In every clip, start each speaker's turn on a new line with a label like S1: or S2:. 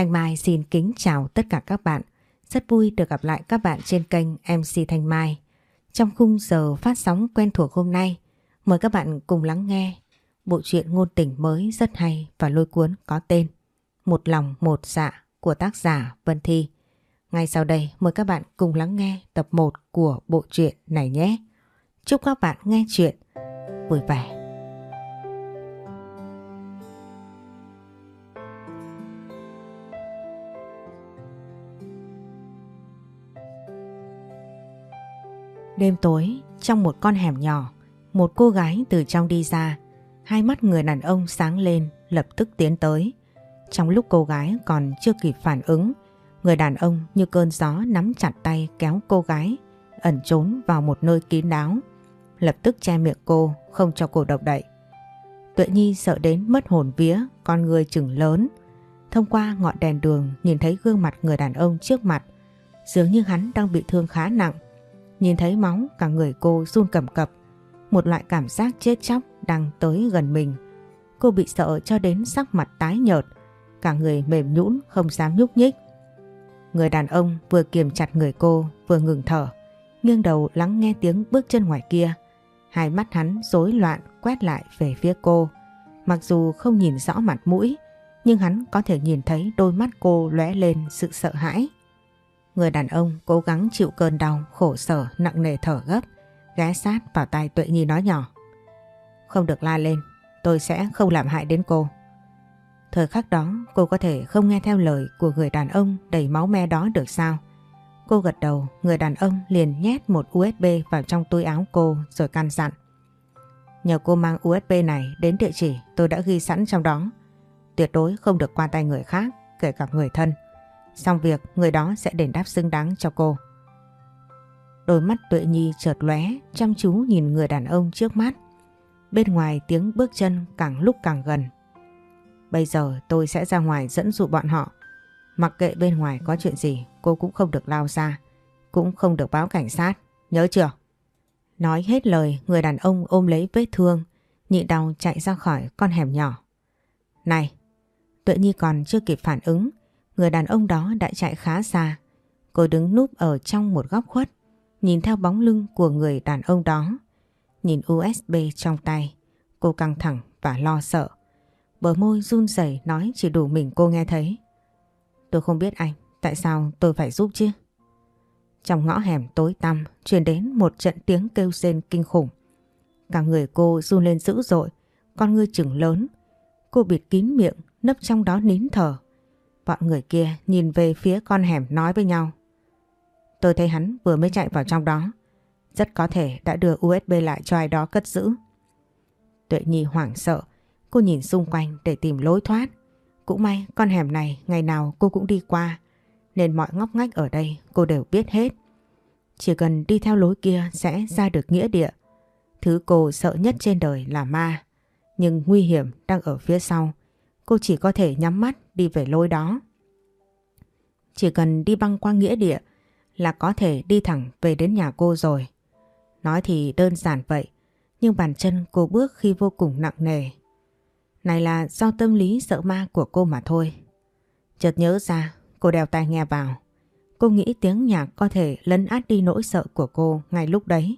S1: Thanh Mai xin kính chào tất cả các bạn. Rất vui được gặp lại các bạn trên kênh MC Thanh Mai. Trong khung giờ phát sóng quen thuộc hôm nay, mời các bạn cùng lắng nghe bộ truyện ngôn tình mới rất hay và lôi cuốn có tên Một lòng một dạ của tác giả Vân Thi. Ngay sau đây mời các bạn cùng lắng nghe tập 1 của bộ truyện này nhé. Chúc các bạn nghe chuyện vui vẻ. Đêm tối, trong một con hẻm nhỏ, một cô gái từ trong đi ra, hai mắt người đàn ông sáng lên, lập tức tiến tới. Trong lúc cô gái còn chưa kịp phản ứng, người đàn ông như cơn gió nắm chặt tay kéo cô gái, ẩn trốn vào một nơi kín đáo, lập tức che miệng cô, không cho cô động đậy. Tuệ Nhi sợ đến mất hồn vía, con người chừng lớn. Thông qua ngọn đèn đường nhìn thấy gương mặt người đàn ông trước mặt, dường như hắn đang bị thương khá nặng. Nhìn thấy máu, cả người cô run cầm cập. Một loại cảm giác chết chóc đang tới gần mình. Cô bị sợ cho đến sắc mặt tái nhợt. Cả người mềm nhũn, không dám nhúc nhích. Người đàn ông vừa kiềm chặt người cô, vừa ngừng thở. Nghiêng đầu lắng nghe tiếng bước chân ngoài kia. Hai mắt hắn rối loạn, quét lại về phía cô. Mặc dù không nhìn rõ mặt mũi, Nhưng hắn có thể nhìn thấy đôi mắt cô lóe lên sự sợ hãi. Người đàn ông cố gắng chịu cơn đau, khổ sở, nặng nề thở gấp, ghé sát vào tai Tuệ Nhi nói nhỏ. Không được la lên, tôi sẽ không làm hại đến cô. Thời khắc đó cô có thể không nghe theo lời của người đàn ông đầy máu me đó được sao? Cô gật đầu, người đàn ông liền nhét một USB vào trong túi áo cô rồi căn dặn. Nhờ cô mang USB này đến địa chỉ tôi đã ghi sẵn trong đó. Tuyệt đối không được qua tay người khác, kể cả người thân. Xong việc, người đó sẽ đền đáp xứng đáng cho cô. Đôi mắt tuệ nhi chợt lóe, chăm chú nhìn người đàn ông trước mắt. Bên ngoài tiếng bước chân càng lúc càng gần. Bây giờ tôi sẽ ra ngoài dẫn dụ bọn họ. Mặc kệ bên ngoài có chuyện gì, cô cũng không được lao ra. Cũng không được báo cảnh sát. Nhớ chưa? Nói hết lời, người đàn ông ôm lấy vết thương nhịn đau chạy ra khỏi con hẻm nhỏ. Này! Tuệ Nhi còn chưa kịp phản ứng Người đàn ông đó đã chạy khá xa. Cô đứng núp ở trong một góc khuất, nhìn theo bóng lưng của người đàn ông đó. Nhìn USB trong tay, cô căng thẳng và lo sợ. Bờ môi run rẩy nói chỉ đủ mình cô nghe thấy. Tôi không biết anh, tại sao tôi phải giúp chứ? Trong ngõ hẻm tối tăm truyền đến một trận tiếng kêu rên kinh khủng. Cả người cô run lên dữ dội, con ngươi chừng lớn. Cô bịt kín miệng, nấp trong đó nín thở. Bọn người kia nhìn về phía con hẻm nói với nhau. Tôi thấy hắn vừa mới chạy vào trong đó. Rất có thể đã đưa USB lại cho ai đó cất giữ. Tuệ Nhi hoảng sợ. Cô nhìn xung quanh để tìm lối thoát. Cũng may con hẻm này ngày nào cô cũng đi qua. Nên mọi ngóc ngách ở đây cô đều biết hết. Chỉ cần đi theo lối kia sẽ ra được nghĩa địa. Thứ cô sợ nhất trên đời là ma. Nhưng nguy hiểm đang ở phía sau. Cô chỉ có thể nhắm mắt đi về lối đó. Chỉ cần đi băng qua nghĩa địa là có thể đi thẳng về đến nhà cô rồi. Nói thì đơn giản vậy, nhưng bàn chân cô bước khi vô cùng nặng nề. Này là do tâm lý sợ ma của cô mà thôi. Chợt nhớ ra, cô đeo tai nghe vào. Cô nghĩ tiếng nhạc có thể lấn át đi nỗi sợ của cô ngay lúc đấy.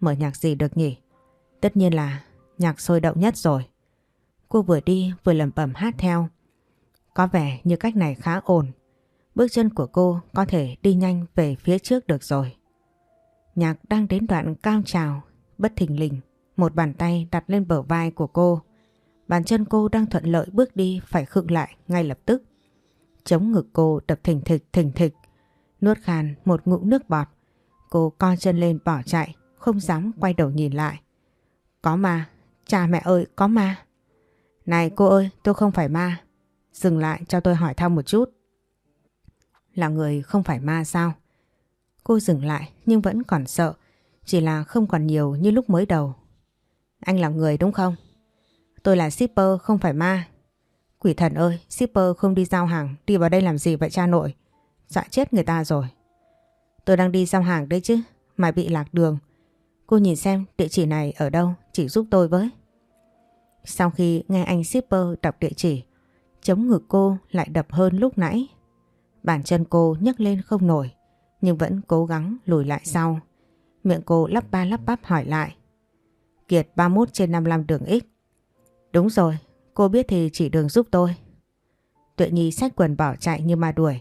S1: Mở nhạc gì được nhỉ? Tất nhiên là nhạc sôi động nhất rồi. Cô vừa đi vừa lẩm bẩm hát theo. Có vẻ như cách này khá ổn. Bước chân của cô có thể đi nhanh về phía trước được rồi. Nhạc đang đến đoạn cao trào, bất thình lình. Một bàn tay đặt lên bờ vai của cô. Bàn chân cô đang thuận lợi bước đi phải khựng lại ngay lập tức. Chống ngực cô đập thình thịch thình thịch. Nuốt khan một ngụm nước bọt. Cô co chân lên bỏ chạy, không dám quay đầu nhìn lại. Có ma, cha mẹ ơi có ma. Này cô ơi, tôi không phải ma. Dừng lại cho tôi hỏi thăm một chút. Là người không phải ma sao? Cô dừng lại nhưng vẫn còn sợ. Chỉ là không còn nhiều như lúc mới đầu. Anh là người đúng không? Tôi là shipper không phải ma. Quỷ thần ơi, shipper không đi giao hàng, đi vào đây làm gì vậy cha nội? dọa chết người ta rồi. Tôi đang đi giao hàng đấy chứ, mà bị lạc đường. Cô nhìn xem địa chỉ này ở đâu, chỉ giúp tôi với. Sau khi nghe anh shipper đọc địa chỉ, chống ngực cô lại đập hơn lúc nãy. Bàn chân cô nhấc lên không nổi, nhưng vẫn cố gắng lùi lại sau. Miệng cô lắp ba lắp bắp hỏi lại. Kiệt 31 trên 55 đường X. Đúng rồi, cô biết thì chỉ đường giúp tôi. Tuệ Nhi xách quần bỏ chạy như ma đuổi.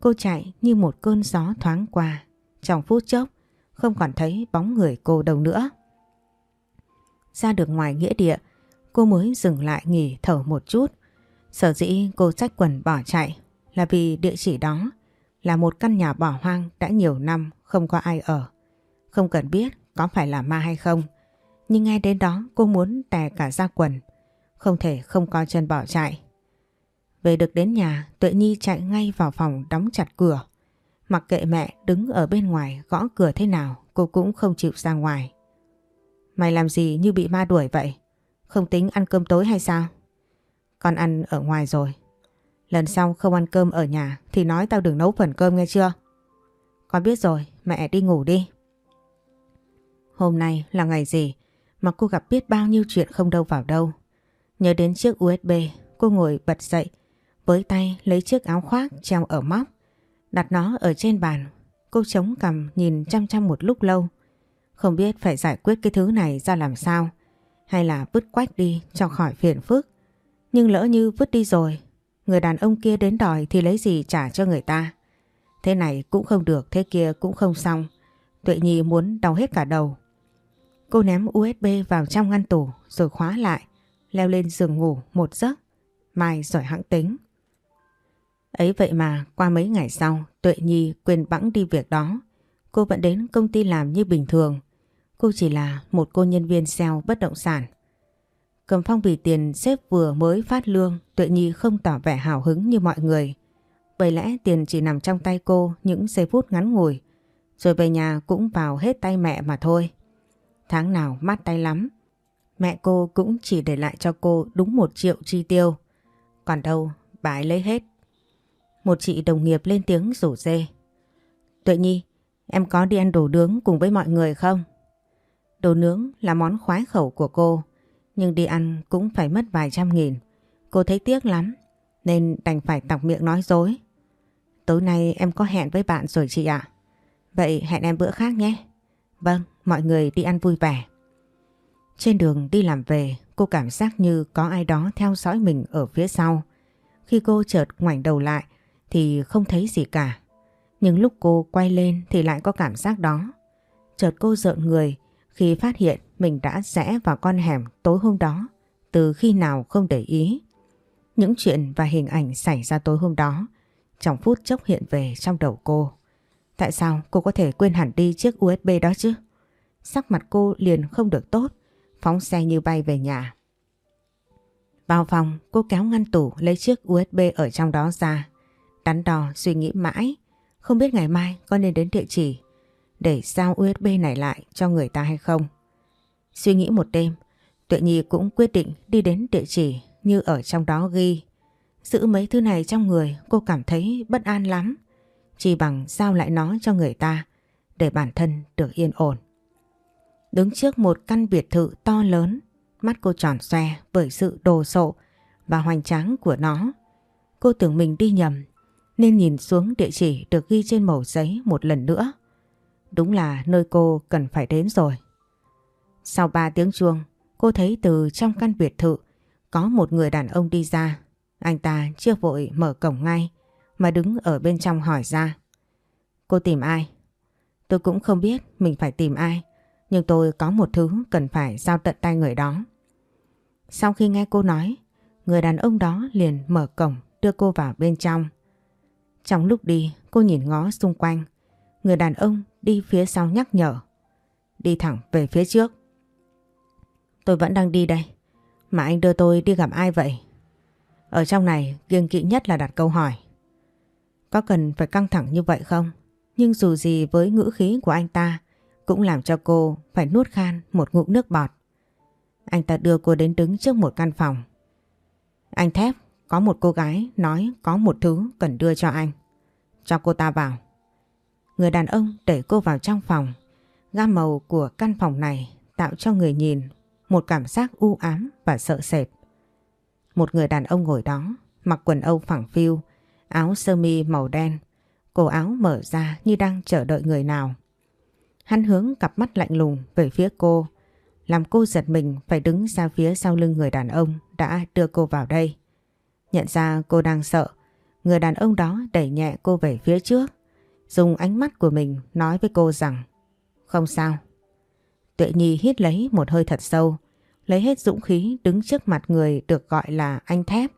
S1: Cô chạy như một cơn gió thoáng qua. Trong phút chốc, không còn thấy bóng người cô đâu nữa. Ra được ngoài nghĩa địa, cô mới dừng lại nghỉ thở một chút. Sở dĩ cô xách quần bỏ chạy là vì địa chỉ đó là một căn nhà bỏ hoang đã nhiều năm không có ai ở. Không cần biết có phải là ma hay không, nhưng ngay đến đó cô muốn tè cả ra quần, không thể không co chân bỏ chạy. Về được đến nhà, Tuệ Nhi chạy ngay vào phòng đóng chặt cửa. Mặc kệ mẹ đứng ở bên ngoài gõ cửa thế nào, cô cũng không chịu ra ngoài. Mày làm gì như bị ma đuổi vậy? Không tính ăn cơm tối hay sao? Con ăn ở ngoài rồi. Lần sau không ăn cơm ở nhà thì nói tao đừng nấu phần cơm nghe chưa? Con biết rồi, mẹ đi ngủ đi. Hôm nay là ngày gì mà cô gặp biết bao nhiêu chuyện không đâu vào đâu. Nhớ đến chiếc USB, cô ngồi bật dậy, với tay lấy chiếc áo khoác treo ở móc, đặt nó ở trên bàn. Cô chống cằm nhìn chăm chăm một lúc lâu, không biết phải giải quyết cái thứ này ra làm sao, hay là vứt quách đi cho khỏi phiền phức. Nhưng lỡ như vứt đi rồi, người đàn ông kia đến đòi thì lấy gì trả cho người ta. Thế này cũng không được, thế kia cũng không xong. Tuệ Nhi muốn đau hết cả đầu. Cô ném USB vào trong ngăn tủ rồi khóa lại, leo lên giường ngủ một giấc, mai rồi hãng tính. Ấy vậy mà qua mấy ngày sau Tuệ Nhi quên bẵng đi việc đó. Cô vẫn đến công ty làm như bình thường. Cô chỉ là một cô nhân viên sale bất động sản. Cầm phong bì tiền sếp vừa mới phát lương Tuệ Nhi không tỏ vẻ hào hứng như mọi người. Bởi lẽ tiền chỉ nằm trong tay cô những giây phút ngắn ngủi. Rồi về nhà cũng vào hết tay mẹ mà thôi. Tháng nào mát tay lắm. Mẹ cô cũng chỉ để lại cho cô đúng một triệu chi tiêu. Còn đâu, bà ấy lấy hết. Một chị đồng nghiệp lên tiếng rủ dê. Tuệ Nhi, em có đi ăn đồ nướng cùng với mọi người không? Đồ nướng là món khoái khẩu của cô, nhưng đi ăn cũng phải mất vài trăm nghìn. Cô thấy tiếc lắm, nên đành phải tọc miệng nói dối. Tối nay em có hẹn với bạn rồi chị ạ. Vậy hẹn em bữa khác nhé. Vâng, mọi người đi ăn vui vẻ. Trên đường đi làm về, cô cảm giác như có ai đó theo dõi mình ở phía sau. Khi cô chợt ngoảnh đầu lại thì không thấy gì cả. Nhưng lúc cô quay lên thì lại có cảm giác đó. Chợt cô rợn người khi phát hiện mình đã rẽ vào con hẻm tối hôm đó từ khi nào không để ý. Những chuyện và hình ảnh xảy ra tối hôm đó trong phút chốc hiện về trong đầu cô. Tại sao cô có thể quên hẳn đi chiếc USB đó chứ? Sắc mặt cô liền không được tốt, phóng xe như bay về nhà. Vào phòng, cô kéo ngăn tủ lấy chiếc USB ở trong đó ra. Đắn đo suy nghĩ mãi, không biết ngày mai có nên đến địa chỉ để giao USB này lại cho người ta hay không. Suy nghĩ một đêm, Tuệ Nhi cũng quyết định đi đến địa chỉ như ở trong đó ghi. Giữ mấy thứ này trong người cô cảm thấy bất an lắm. Chỉ bằng giao lại nó cho người ta để bản thân được yên ổn. Đứng trước một căn biệt thự to lớn, mắt cô tròn xoe bởi sự đồ sộ và hoành tráng của nó. Cô tưởng mình đi nhầm nên nhìn xuống địa chỉ được ghi trên mẩu giấy một lần nữa. Đúng là nơi cô cần phải đến rồi. Sau 3 tiếng chuông, cô thấy từ trong căn biệt thự có một người đàn ông đi ra. Anh ta chưa vội mở cổng ngay mà đứng ở bên trong hỏi ra. Cô tìm ai? Tôi cũng không biết mình phải tìm ai, nhưng tôi có một thứ cần phải giao tận tay người đó. Sau khi nghe cô nói, người đàn ông đó liền mở cổng đưa cô vào bên trong. Trong lúc đi, cô nhìn ngó xung quanh. Người đàn ông đi phía sau nhắc nhở. Đi thẳng về phía trước. Tôi vẫn đang đi đây. Mà anh đưa tôi đi gặp ai vậy? Ở trong này, kiêng kỵ nhất là đặt câu hỏi. Có cần phải căng thẳng như vậy không? Nhưng dù gì với ngữ khí của anh ta cũng làm cho cô phải nuốt khan một ngụm nước bọt. Anh ta đưa cô đến đứng trước một căn phòng. Anh thép có một cô gái nói có một thứ cần đưa cho anh. Cho cô ta vào. Người đàn ông đẩy cô vào trong phòng. Gam màu của căn phòng này tạo cho người nhìn một cảm giác u ám và sợ sệt. Một người đàn ông ngồi đó, mặc quần âu phẳng phiu, áo sơ mi màu đen, cổ áo mở ra như đang chờ đợi người nào. Hắn hướng cặp mắt lạnh lùng về phía cô, làm cô giật mình phải đứng ra phía sau lưng người đàn ông đã đưa cô vào đây. Nhận ra cô đang sợ, người đàn ông đó đẩy nhẹ cô về phía trước, dùng ánh mắt của mình nói với cô rằng Không sao. Tuệ Nhi hít lấy một hơi thật sâu, lấy hết dũng khí đứng trước mặt người được gọi là anh thép.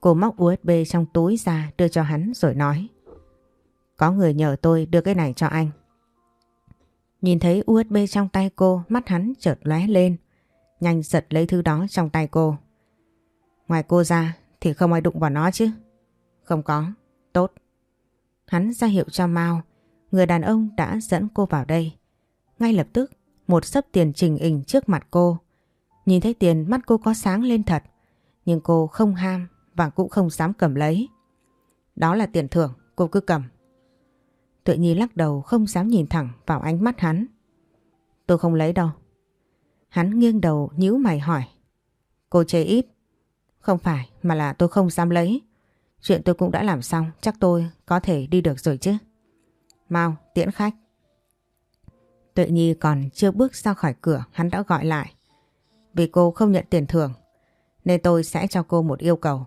S1: Cô móc USB trong túi ra đưa cho hắn rồi nói Có người nhờ tôi đưa cái này cho anh. Nhìn thấy USB trong tay cô, mắt hắn chợt lóe lên, nhanh giật lấy thứ đó trong tay cô. Ngoài cô ra thì không ai đụng vào nó chứ. Không có, tốt. Hắn ra hiệu cho Mao, người đàn ông đã dẫn cô vào đây. Ngay lập tức, một sấp tiền trình hình trước mặt cô. Nhìn thấy tiền mắt cô có sáng lên thật, nhưng cô không ham và cũng không dám cầm lấy. Đó là tiền thưởng, cô cứ cầm. Tuệ Nhi lắc đầu không dám nhìn thẳng vào ánh mắt hắn. Tôi không lấy đâu. Hắn nghiêng đầu nhíu mày hỏi. Cô chê ít. Không phải mà là tôi không dám lấy. Chuyện tôi cũng đã làm xong chắc tôi có thể đi được rồi chứ. Mau tiễn khách. Tuệ Nhi còn chưa bước ra khỏi cửa hắn đã gọi lại. Vì cô không nhận tiền thưởng nên tôi sẽ cho cô một yêu cầu.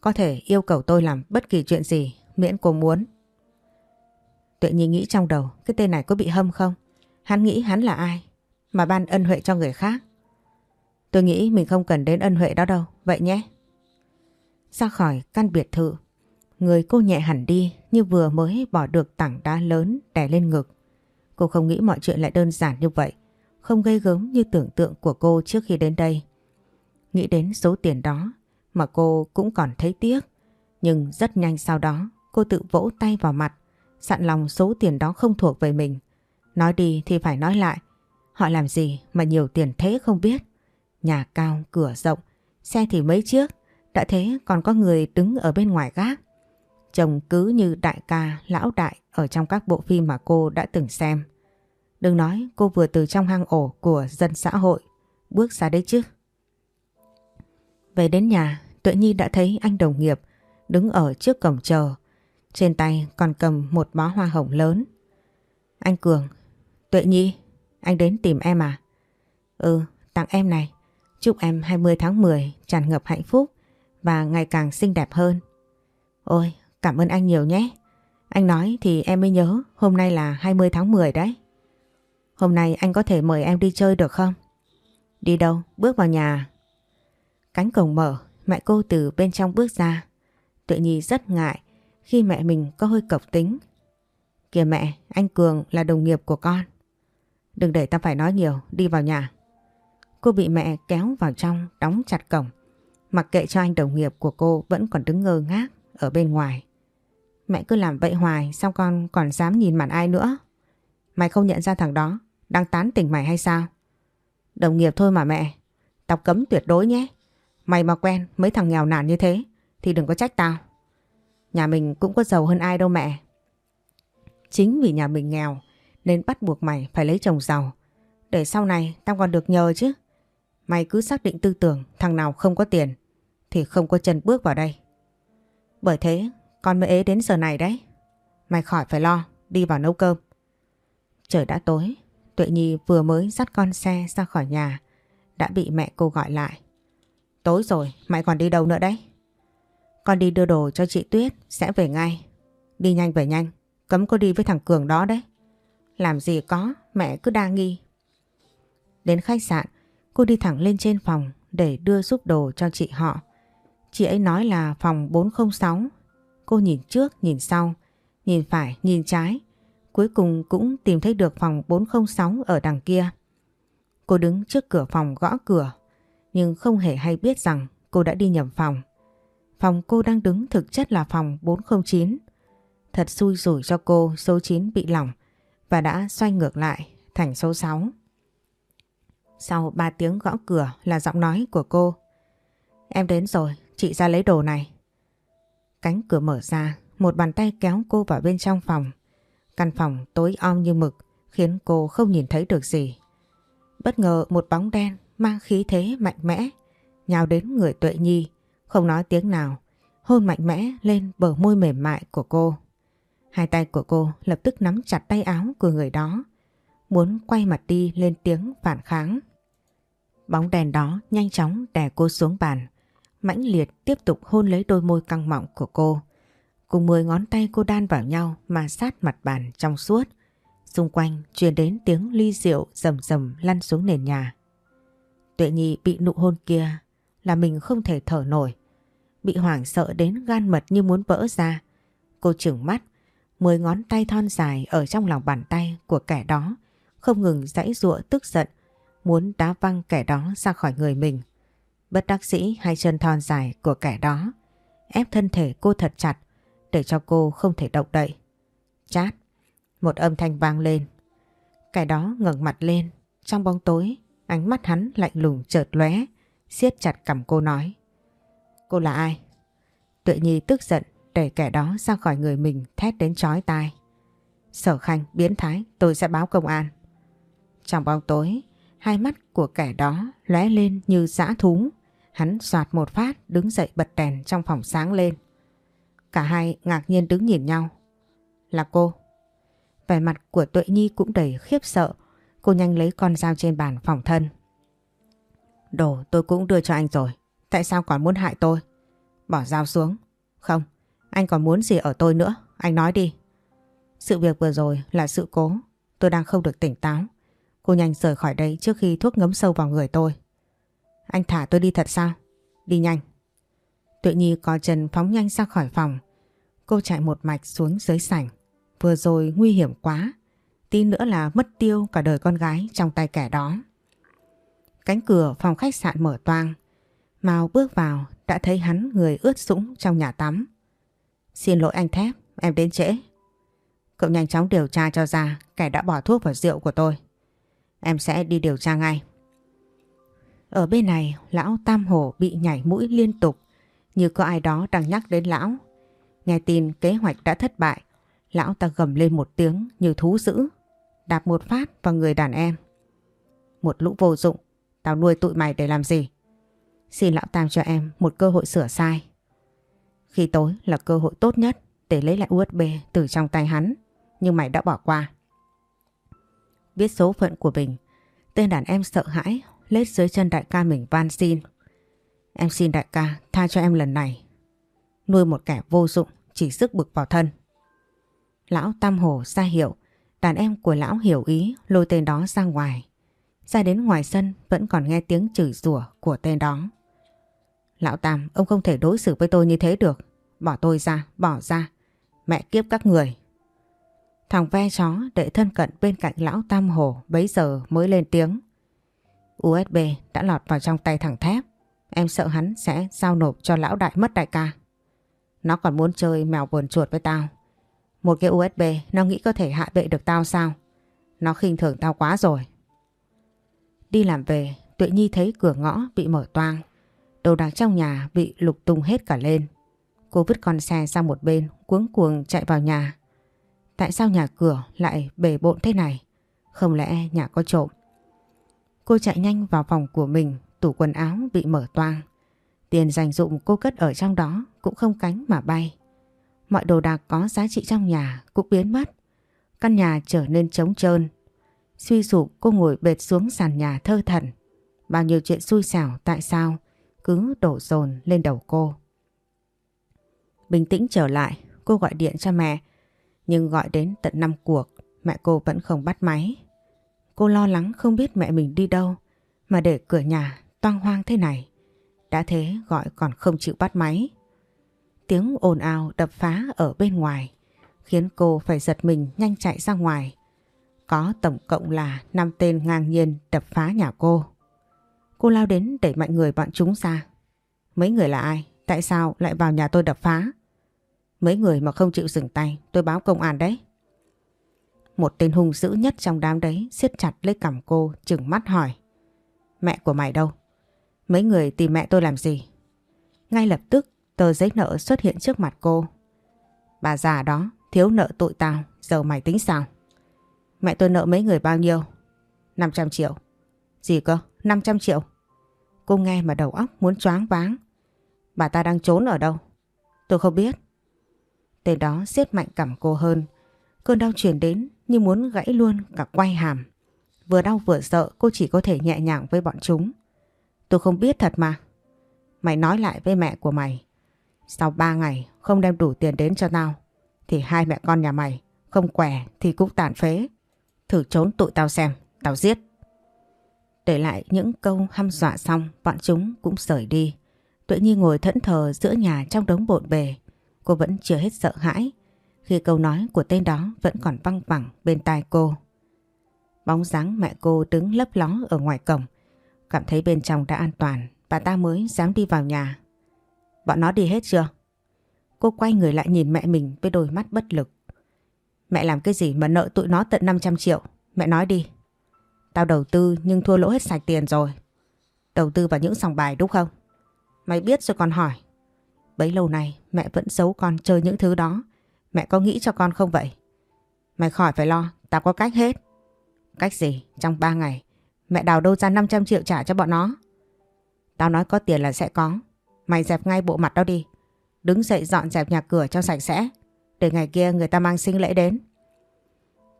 S1: Có thể yêu cầu tôi làm bất kỳ chuyện gì miễn cô muốn. Tuệ Nhi nghĩ trong đầu cái tên này có bị hâm không? Hắn nghĩ hắn là ai? Mà ban ân huệ cho người khác. Tôi nghĩ mình không cần đến ân huệ đó đâu, vậy nhé. Ra khỏi căn biệt thự, người cô nhẹ hẳn đi như vừa mới bỏ được tảng đá lớn đè lên ngực. Cô không nghĩ mọi chuyện lại đơn giản như vậy, không gây gớm như tưởng tượng của cô trước khi đến đây. Nghĩ đến số tiền đó mà cô cũng còn thấy tiếc, nhưng rất nhanh sau đó cô tự vỗ tay vào mặt, Sẵn lòng số tiền đó không thuộc về mình. Nói đi thì phải nói lại. Họ làm gì mà nhiều tiền thế không biết. Nhà cao, cửa rộng, xe thì mấy chiếc. Đã thế còn có người đứng ở bên ngoài gác. Chồng cứ như đại ca, lão đại ở trong các bộ phim mà cô đã từng xem. Đừng nói cô vừa từ trong hang ổ của dân xã hội bước ra đấy chứ. Về đến nhà, Tuệ Nhi đã thấy anh đồng nghiệp đứng ở trước cổng chờ. Trên tay còn cầm một bó hoa hồng lớn. Anh Cường, Tuệ Nhi, anh đến tìm em à? Ừ, tặng em này. Chúc em 20 tháng 10 tràn ngập hạnh phúc và ngày càng xinh đẹp hơn. Ôi, cảm ơn anh nhiều nhé. Anh nói thì em mới nhớ hôm nay là 20 tháng 10 đấy. Hôm nay anh có thể mời em đi chơi được không? Đi đâu? Bước vào nhà. Cánh cổng mở, mẹ cô từ bên trong bước ra. Tuệ Nhi rất ngại khi mẹ mình có hơi cộc tính. Kìa mẹ, anh Cường là đồng nghiệp của con. Đừng để ta phải nói nhiều, đi vào nhà. Cô bị mẹ kéo vào trong, đóng chặt cổng. Mặc kệ cho anh đồng nghiệp của cô vẫn còn đứng ngơ ngác ở bên ngoài. Mẹ cứ làm vậy hoài, sao con còn dám nhìn mặt ai nữa? Mày không nhận ra thằng đó, đang tán tỉnh mày hay sao? Đồng nghiệp thôi mà mẹ, tao cấm tuyệt đối nhé. Mày mà quen mấy thằng nghèo nàn như thế thì đừng có trách tao. Nhà mình cũng có giàu hơn ai đâu mẹ. Chính vì nhà mình nghèo nên bắt buộc mày phải lấy chồng giàu. Để sau này tao còn được nhờ chứ. Mày cứ xác định tư tưởng thằng nào không có tiền thì không có chân bước vào đây. Bởi thế con mới ế đến giờ này đấy. Mày khỏi phải lo, đi vào nấu cơm. Trời đã tối, Tuệ Nhi vừa mới dắt con xe ra khỏi nhà, đã bị mẹ cô gọi lại. Tối rồi, mày còn đi đâu nữa đấy? Con đi đưa đồ cho chị Tuyết sẽ về ngay. Đi nhanh về nhanh, cấm cô đi với thằng Cường đó đấy. Làm gì có, mẹ cứ đa nghi. Đến khách sạn, cô đi thẳng lên trên phòng để đưa giúp đồ cho chị họ. Chị ấy nói là phòng 406. Cô nhìn trước, nhìn sau, nhìn phải, nhìn trái. Cuối cùng cũng tìm thấy được phòng 406 ở đằng kia. Cô đứng trước cửa phòng gõ cửa, nhưng không hề hay biết rằng cô đã đi nhầm phòng. Phòng cô đang đứng thực chất là phòng 409. Thật xui rủi cho cô số 9 bị lỏng và đã xoay ngược lại thành số 6. Sau 3 tiếng gõ cửa là giọng nói của cô. Em đến rồi, chị ra lấy đồ này. Cánh cửa mở ra, một bàn tay kéo cô vào bên trong phòng. Căn phòng tối om như mực khiến cô không nhìn thấy được gì. Bất ngờ một bóng đen mang khí thế mạnh mẽ nhào đến người tuệ nhi không nói tiếng nào, hôn mạnh mẽ lên bờ môi mềm mại của cô. Hai tay của cô lập tức nắm chặt tay áo của người đó, muốn quay mặt đi lên tiếng phản kháng. Bóng đèn đó nhanh chóng đè cô xuống bàn, mãnh liệt tiếp tục hôn lấy đôi môi căng mọng của cô. Cùng mười ngón tay cô đan vào nhau mà sát mặt bàn trong suốt. Xung quanh truyền đến tiếng ly rượu rầm rầm lăn xuống nền nhà. Tuệ Nhi bị nụ hôn kia là mình không thể thở nổi. Bị hoảng sợ đến gan mật như muốn vỡ ra. Cô trừng mắt, mười ngón tay thon dài ở trong lòng bàn tay của kẻ đó không ngừng dãy giụa tức giận, muốn đá văng kẻ đó ra khỏi người mình. Bất đắc sĩ hai chân thon dài của kẻ đó ép thân thể cô thật chặt để cho cô không thể động đậy. Chát, một âm thanh vang lên. Kẻ đó ngẩng mặt lên, trong bóng tối, ánh mắt hắn lạnh lùng chợt lóe, siết chặt cầm cô nói. Cô là ai? Tuệ Nhi tức giận để kẻ đó ra khỏi người mình thét đến chói tai. Sở Khanh biến thái, tôi sẽ báo công an. Trong bóng tối, hai mắt của kẻ đó lóe lên như dã thú. Hắn soạt một phát đứng dậy bật đèn trong phòng sáng lên. Cả hai ngạc nhiên đứng nhìn nhau. Là cô. Vẻ mặt của Tuệ Nhi cũng đầy khiếp sợ. Cô nhanh lấy con dao trên bàn phòng thân. Đồ tôi cũng đưa cho anh rồi. Tại sao còn muốn hại tôi? Bỏ dao xuống. Không, anh còn muốn gì ở tôi nữa? Anh nói đi. Sự việc vừa rồi là sự cố. Tôi đang không được tỉnh táo. Cô nhanh rời khỏi đây trước khi thuốc ngấm sâu vào người tôi. Anh thả tôi đi thật sao? Đi nhanh. Tuệ Nhi có chân phóng nhanh ra khỏi phòng. Cô chạy một mạch xuống dưới sảnh. Vừa rồi nguy hiểm quá. Tin nữa là mất tiêu cả đời con gái trong tay kẻ đó. Cánh cửa phòng khách sạn mở toang. Mao bước vào đã thấy hắn người ướt sũng trong nhà tắm. Xin lỗi anh Thép, em đến trễ. Cậu nhanh chóng điều tra cho ra kẻ đã bỏ thuốc vào rượu của tôi. Em sẽ đi điều tra ngay. Ở bên này, lão Tam Hổ bị nhảy mũi liên tục như có ai đó đang nhắc đến lão. Nghe tin kế hoạch đã thất bại, lão ta gầm lên một tiếng như thú dữ, đạp một phát vào người đàn em. Một lũ vô dụng, tao nuôi tụi mày để làm gì? Xin lão Tam cho em một cơ hội sửa sai. Khi tối là cơ hội tốt nhất để lấy lại USB từ trong tay hắn, nhưng mày đã bỏ qua. Biết số phận của mình, tên đàn em sợ hãi lết dưới chân đại ca mình van xin. Em xin đại ca tha cho em lần này. Nuôi một kẻ vô dụng chỉ sức bực vào thân. Lão Tam Hồ ra hiệu, đàn em của lão hiểu ý lôi tên đó ra ngoài. Ra đến ngoài sân vẫn còn nghe tiếng chửi rủa của tên đó. Lão Tam, ông không thể đối xử với tôi như thế được. Bỏ tôi ra, bỏ ra. Mẹ kiếp các người. Thằng ve chó đệ thân cận bên cạnh lão Tam Hồ bấy giờ mới lên tiếng. USB đã lọt vào trong tay thằng thép. Em sợ hắn sẽ giao nộp cho lão đại mất đại ca. Nó còn muốn chơi mèo buồn chuột với tao. Một cái USB nó nghĩ có thể hạ bệ được tao sao? Nó khinh thường tao quá rồi. Đi làm về, Tuệ Nhi thấy cửa ngõ bị mở toang. Đồ đạc trong nhà bị lục tung hết cả lên. Cô vứt con xe sang một bên, cuống cuồng chạy vào nhà. Tại sao nhà cửa lại bể bộn thế này? Không lẽ nhà có trộm? Cô chạy nhanh vào phòng của mình, tủ quần áo bị mở toang. Tiền dành dụng cô cất ở trong đó cũng không cánh mà bay. Mọi đồ đạc có giá trị trong nhà cũng biến mất. Căn nhà trở nên trống trơn. Suy sụp cô ngồi bệt xuống sàn nhà thơ thần. Bao nhiêu chuyện xui xẻo tại sao cứ đổ dồn lên đầu cô. Bình tĩnh trở lại, cô gọi điện cho mẹ. Nhưng gọi đến tận năm cuộc, mẹ cô vẫn không bắt máy. Cô lo lắng không biết mẹ mình đi đâu, mà để cửa nhà toang hoang thế này. Đã thế gọi còn không chịu bắt máy. Tiếng ồn ào đập phá ở bên ngoài, khiến cô phải giật mình nhanh chạy ra ngoài. Có tổng cộng là 5 tên ngang nhiên đập phá nhà cô. Cô lao đến đẩy mạnh người bọn chúng ra. Mấy người là ai? Tại sao lại vào nhà tôi đập phá? Mấy người mà không chịu dừng tay, tôi báo công an đấy. Một tên hung dữ nhất trong đám đấy siết chặt lấy cằm cô chừng mắt hỏi. Mẹ của mày đâu? Mấy người tìm mẹ tôi làm gì? Ngay lập tức tờ giấy nợ xuất hiện trước mặt cô. Bà già đó thiếu nợ tội tao, giờ mày tính sao? Mẹ tôi nợ mấy người bao nhiêu? 500 triệu. Gì cơ? 500 triệu? Cô nghe mà đầu óc muốn choáng váng. Bà ta đang trốn ở đâu? Tôi không biết. Tên đó siết mạnh cằm cô hơn. Cơn đau truyền đến như muốn gãy luôn cả quay hàm. Vừa đau vừa sợ, cô chỉ có thể nhẹ nhàng với bọn chúng. Tôi không biết thật mà. Mày nói lại với mẹ của mày. Sau ba ngày không đem đủ tiền đến cho tao. Thì hai mẹ con nhà mày không què thì cũng tàn phế. Thử trốn tụi tao xem. Tao giết. Để lại những câu hăm dọa xong, bọn chúng cũng rời đi. Tuệ Nhi ngồi thẫn thờ giữa nhà trong đống bộn bề. Cô vẫn chưa hết sợ hãi khi câu nói của tên đó vẫn còn văng vẳng bên tai cô. Bóng dáng mẹ cô đứng lấp ló ở ngoài cổng. Cảm thấy bên trong đã an toàn, bà ta mới dám đi vào nhà. Bọn nó đi hết chưa? Cô quay người lại nhìn mẹ mình với đôi mắt bất lực. Mẹ làm cái gì mà nợ tụi nó tận 500 triệu? Mẹ nói đi. Tao đầu tư nhưng thua lỗ hết sạch tiền rồi. Đầu tư vào những sòng bài đúng không? Mày biết rồi còn hỏi. Bấy lâu nay mẹ vẫn giấu con chơi những thứ đó. Mẹ có nghĩ cho con không vậy? Mày khỏi phải lo, tao có cách hết. Cách gì? Trong 3 ngày, mẹ đào đâu ra 500 triệu trả cho bọn nó. Tao nói có tiền là sẽ có. Mày dẹp ngay bộ mặt đó đi. Đứng dậy dọn dẹp nhà cửa cho sạch sẽ. Để ngày kia người ta mang sinh lễ đến.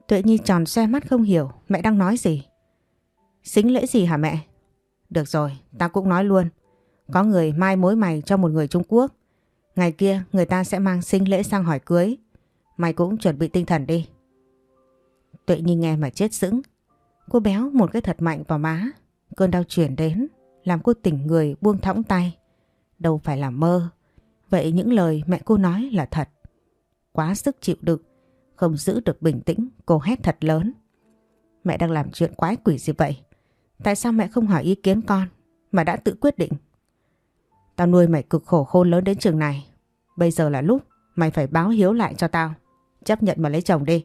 S1: Tuệ Nhi tròn xe mắt không hiểu mẹ đang nói gì. Xính lễ gì hả mẹ? Được rồi, tao cũng nói luôn. Có người mai mối mày cho một người Trung Quốc. Ngày kia người ta sẽ mang sinh lễ sang hỏi cưới. Mày cũng chuẩn bị tinh thần đi. Tuệ Nhi nghe mà chết sững. Cô béo một cái thật mạnh vào má. Cơn đau chuyển đến, làm cô tỉnh người buông thõng tay. Đâu phải là mơ. Vậy những lời mẹ cô nói là thật. Quá sức chịu đựng, không giữ được bình tĩnh, cô hét thật lớn. Mẹ đang làm chuyện quái quỷ gì vậy? Tại sao mẹ không hỏi ý kiến con mà đã tự quyết định? Tao nuôi mày cực khổ khôn lớn đến trường này. Bây giờ là lúc mày phải báo hiếu lại cho tao. Chấp nhận mà lấy chồng đi.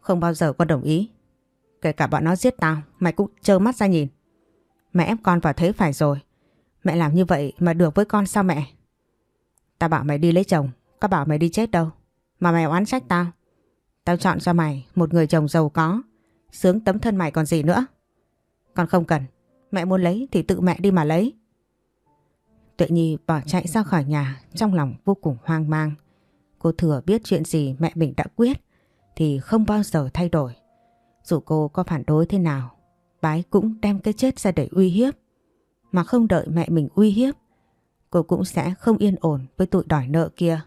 S1: Không bao giờ con đồng ý. Kể cả bọn nó giết tao, mày cũng trơ mắt ra nhìn. Mẹ ép con vào thế phải rồi. Mẹ làm như vậy mà được với con sao mẹ? Tao bảo mày đi lấy chồng, có bảo mày đi chết đâu. Mà mày oán trách tao. Tao chọn cho mày một người chồng giàu có. Sướng tấm thân mày còn gì nữa. Con không cần. Mẹ muốn lấy thì tự mẹ đi mà lấy. Tuệ Nhi bỏ chạy ra khỏi nhà trong lòng vô cùng hoang mang. Cô thừa biết chuyện gì mẹ mình đã quyết thì không bao giờ thay đổi. Dù cô có phản đối thế nào, bái cũng đem cái chết ra để uy hiếp. Mà không đợi mẹ mình uy hiếp, cô cũng sẽ không yên ổn với tụi đòi nợ kia.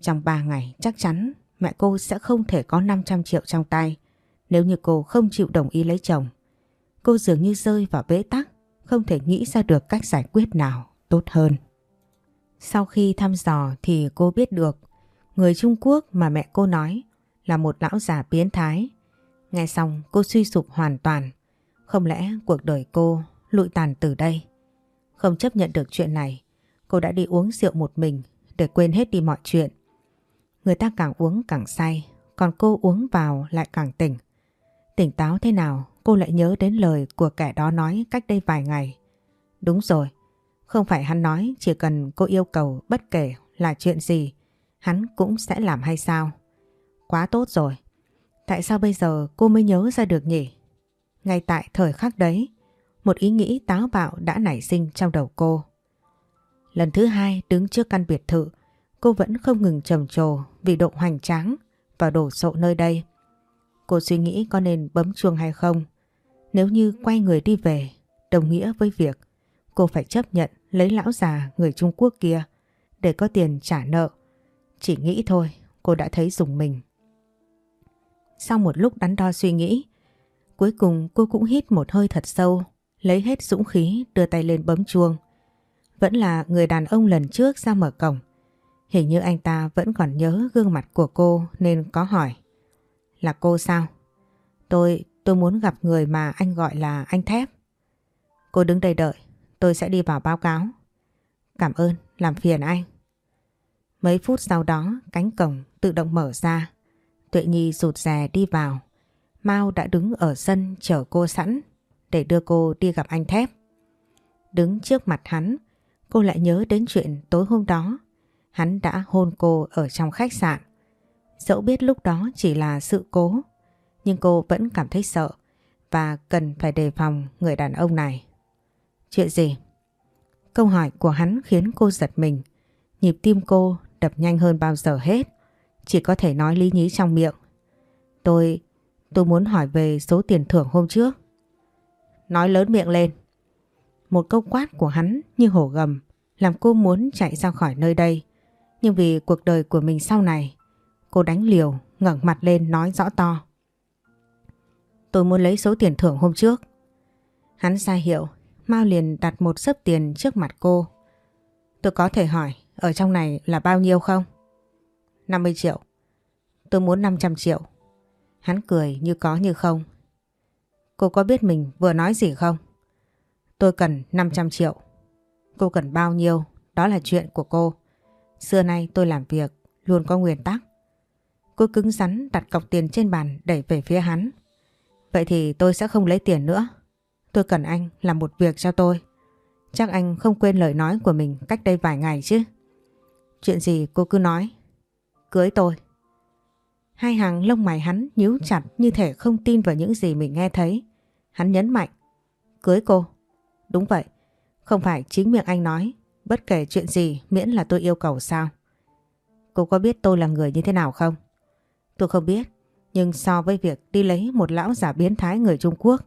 S1: Trong 3 ngày chắc chắn mẹ cô sẽ không thể có 500 triệu trong tay nếu như cô không chịu đồng ý lấy chồng. Cô dường như rơi vào bế tắc, không thể nghĩ ra được cách giải quyết nào tốt hơn. Sau khi thăm dò thì cô biết được người Trung Quốc mà mẹ cô nói là một lão già biến thái. Nghe xong cô suy sụp hoàn toàn. Không lẽ cuộc đời cô lụi tàn từ đây? Không chấp nhận được chuyện này, cô đã đi uống rượu một mình để quên hết đi mọi chuyện. Người ta càng uống càng say, còn cô uống vào lại càng tỉnh. Tỉnh táo thế nào cô lại nhớ đến lời của kẻ đó nói cách đây vài ngày. Đúng rồi, không phải hắn nói chỉ cần cô yêu cầu bất kể là chuyện gì, hắn cũng sẽ làm hay sao? Quá tốt rồi. Tại sao bây giờ cô mới nhớ ra được nhỉ? Ngay tại thời khắc đấy, một ý nghĩ táo bạo đã nảy sinh trong đầu cô. Lần thứ hai đứng trước căn biệt thự, cô vẫn không ngừng trầm trồ vì độ hoành tráng và đổ sộ nơi đây. Cô suy nghĩ có nên bấm chuông hay không? Nếu như quay người đi về, đồng nghĩa với việc cô phải chấp nhận lấy lão già người Trung Quốc kia để có tiền trả nợ. Chỉ nghĩ thôi, cô đã thấy dùng mình. Sau một lúc đắn đo suy nghĩ, cuối cùng cô cũng hít một hơi thật sâu, lấy hết dũng khí đưa tay lên bấm chuông. Vẫn là người đàn ông lần trước ra mở cổng. Hình như anh ta vẫn còn nhớ gương mặt của cô nên có hỏi. Là cô sao? Tôi, tôi muốn gặp người mà anh gọi là anh Thép. Cô đứng đây đợi, tôi sẽ đi vào báo cáo. Cảm ơn, làm phiền anh. Mấy phút sau đó, cánh cổng tự động mở ra. Tuệ Nhi rụt rè đi vào. Mao đã đứng ở sân chờ cô sẵn để đưa cô đi gặp anh Thép. Đứng trước mặt hắn, cô lại nhớ đến chuyện tối hôm đó. Hắn đã hôn cô ở trong khách sạn. Dẫu biết lúc đó chỉ là sự cố, nhưng cô vẫn cảm thấy sợ và cần phải đề phòng người đàn ông này. Chuyện gì? Câu hỏi của hắn khiến cô giật mình. Nhịp tim cô đập nhanh hơn bao giờ hết. Chỉ có thể nói lý nhí trong miệng. Tôi, tôi muốn hỏi về số tiền thưởng hôm trước. Nói lớn miệng lên. Một câu quát của hắn như hổ gầm làm cô muốn chạy ra khỏi nơi đây. Nhưng vì cuộc đời của mình sau này, cô đánh liều, ngẩng mặt lên nói rõ to. Tôi muốn lấy số tiền thưởng hôm trước. Hắn ra hiệu, Mao liền đặt một sấp tiền trước mặt cô. Tôi có thể hỏi, ở trong này là bao nhiêu không? 50 triệu. Tôi muốn 500 triệu. Hắn cười như có như không. Cô có biết mình vừa nói gì không? Tôi cần 500 triệu. Cô cần bao nhiêu, đó là chuyện của cô. Xưa nay tôi làm việc luôn có nguyên tắc. Cô cứng rắn đặt cọc tiền trên bàn đẩy về phía hắn. Vậy thì tôi sẽ không lấy tiền nữa. Tôi cần anh làm một việc cho tôi. Chắc anh không quên lời nói của mình cách đây vài ngày chứ. Chuyện gì cô cứ nói. Cưới tôi. Hai hàng lông mày hắn nhíu chặt như thể không tin vào những gì mình nghe thấy. Hắn nhấn mạnh. Cưới cô. Đúng vậy. Không phải chính miệng anh nói. Bất kể chuyện gì miễn là tôi yêu cầu sao. Cô có biết tôi là người như thế nào không? Tôi không biết. Nhưng so với việc đi lấy một lão giả biến thái người Trung Quốc,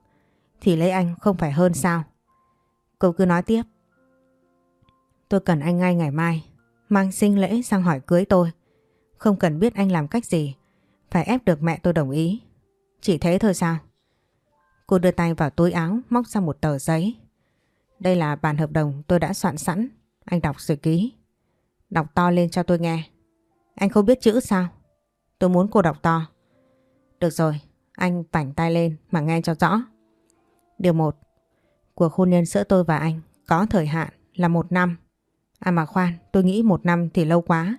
S1: thì lấy anh không phải hơn sao? Cô cứ nói tiếp. Tôi cần anh ngay ngày mai mang sinh lễ sang hỏi cưới tôi. Không cần biết anh làm cách gì. Phải ép được mẹ tôi đồng ý. Chỉ thế thôi sao? Cô đưa tay vào túi áo móc ra một tờ giấy. Đây là bản hợp đồng tôi đã soạn sẵn. Anh đọc rồi ký. Đọc to lên cho tôi nghe. Anh không biết chữ sao? Tôi muốn cô đọc to. Được rồi, anh vảnh tay lên mà nghe cho rõ. Điều 1. Cuộc hôn nhân giữa tôi và anh có thời hạn là một năm. À mà khoan, tôi nghĩ một năm thì lâu quá.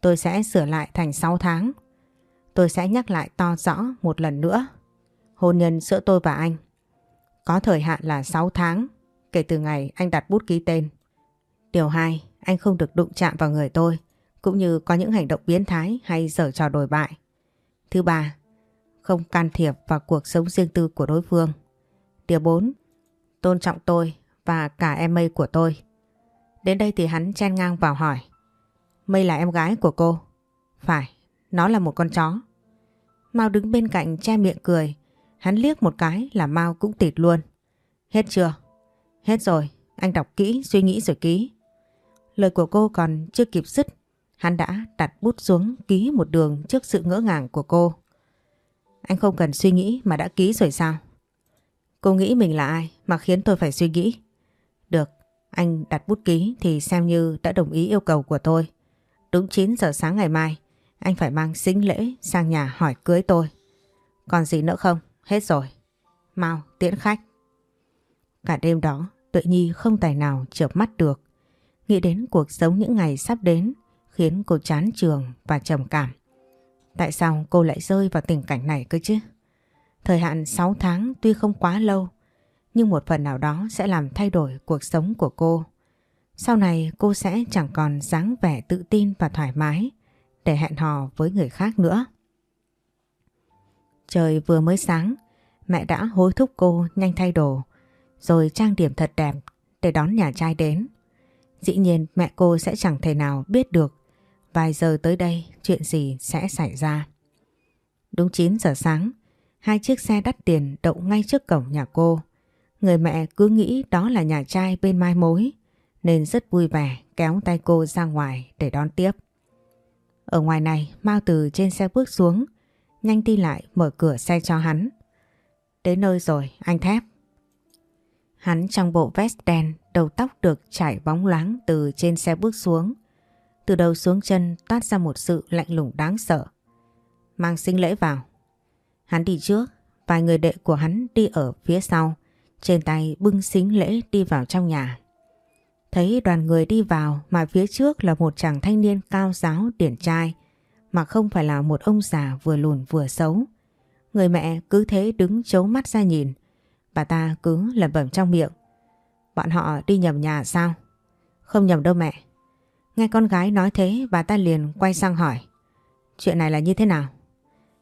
S1: Tôi sẽ sửa lại thành 6 tháng. Tôi sẽ nhắc lại to rõ một lần nữa. Hôn nhân giữa tôi và anh có thời hạn là 6 tháng kể từ ngày anh đặt bút ký tên. Điều 2, anh không được đụng chạm vào người tôi cũng như có những hành động biến thái hay dở trò đồi bại. Thứ ba, không can thiệp vào cuộc sống riêng tư của đối phương. Điều 4. Tôn trọng tôi và cả em mây của tôi. Đến đây thì hắn chen ngang vào hỏi. Mây là em gái của cô. Phải, nó là một con chó. Mau đứng bên cạnh che miệng cười. Hắn liếc một cái là Mau cũng tịt luôn. Hết chưa? Hết rồi, anh đọc kỹ, suy nghĩ rồi ký. Lời của cô còn chưa kịp dứt. Hắn đã đặt bút xuống ký một đường trước sự ngỡ ngàng của cô. Anh không cần suy nghĩ mà đã ký rồi sao? Cô nghĩ mình là ai mà khiến tôi phải suy nghĩ? Anh đặt bút ký thì xem như đã đồng ý yêu cầu của tôi. Đúng 9 giờ sáng ngày mai, anh phải mang sính lễ sang nhà hỏi cưới tôi. Còn gì nữa không? Hết rồi. Mau, tiễn khách. Cả đêm đó, Tuệ Nhi không tài nào chợp mắt được. Nghĩ đến cuộc sống những ngày sắp đến khiến cô chán trường và trầm cảm. Tại sao cô lại rơi vào tình cảnh này cơ chứ? Thời hạn 6 tháng tuy không quá lâu, nhưng một phần nào đó sẽ làm thay đổi cuộc sống của cô. Sau này cô sẽ chẳng còn dáng vẻ tự tin và thoải mái để hẹn hò với người khác nữa. Trời vừa mới sáng, mẹ đã hối thúc cô nhanh thay đồ, rồi trang điểm thật đẹp để đón nhà trai đến. Dĩ nhiên mẹ cô sẽ chẳng thể nào biết được vài giờ tới đây chuyện gì sẽ xảy ra. Đúng 9 giờ sáng, hai chiếc xe đắt tiền đậu ngay trước cổng nhà cô. Người mẹ cứ nghĩ đó là nhà trai bên mai mối, nên rất vui vẻ kéo tay cô ra ngoài để đón tiếp. Ở ngoài này, Mao từ trên xe bước xuống, nhanh đi lại mở cửa xe cho hắn. Đến nơi rồi, anh thép. Hắn trong bộ vest đen, đầu tóc được chải bóng loáng từ trên xe bước xuống. Từ đầu xuống chân toát ra một sự lạnh lùng đáng sợ. Mang sinh lễ vào. Hắn đi trước, vài người đệ của hắn đi ở phía sau, trên tay bưng xính lễ đi vào trong nhà. Thấy đoàn người đi vào mà phía trước là một chàng thanh niên cao giáo điển trai, mà không phải là một ông già vừa lùn vừa xấu. Người mẹ cứ thế đứng chấu mắt ra nhìn, bà ta cứ lẩm bẩm trong miệng. Bọn họ đi nhầm nhà sao? Không nhầm đâu mẹ. Nghe con gái nói thế bà ta liền quay sang hỏi. Chuyện này là như thế nào?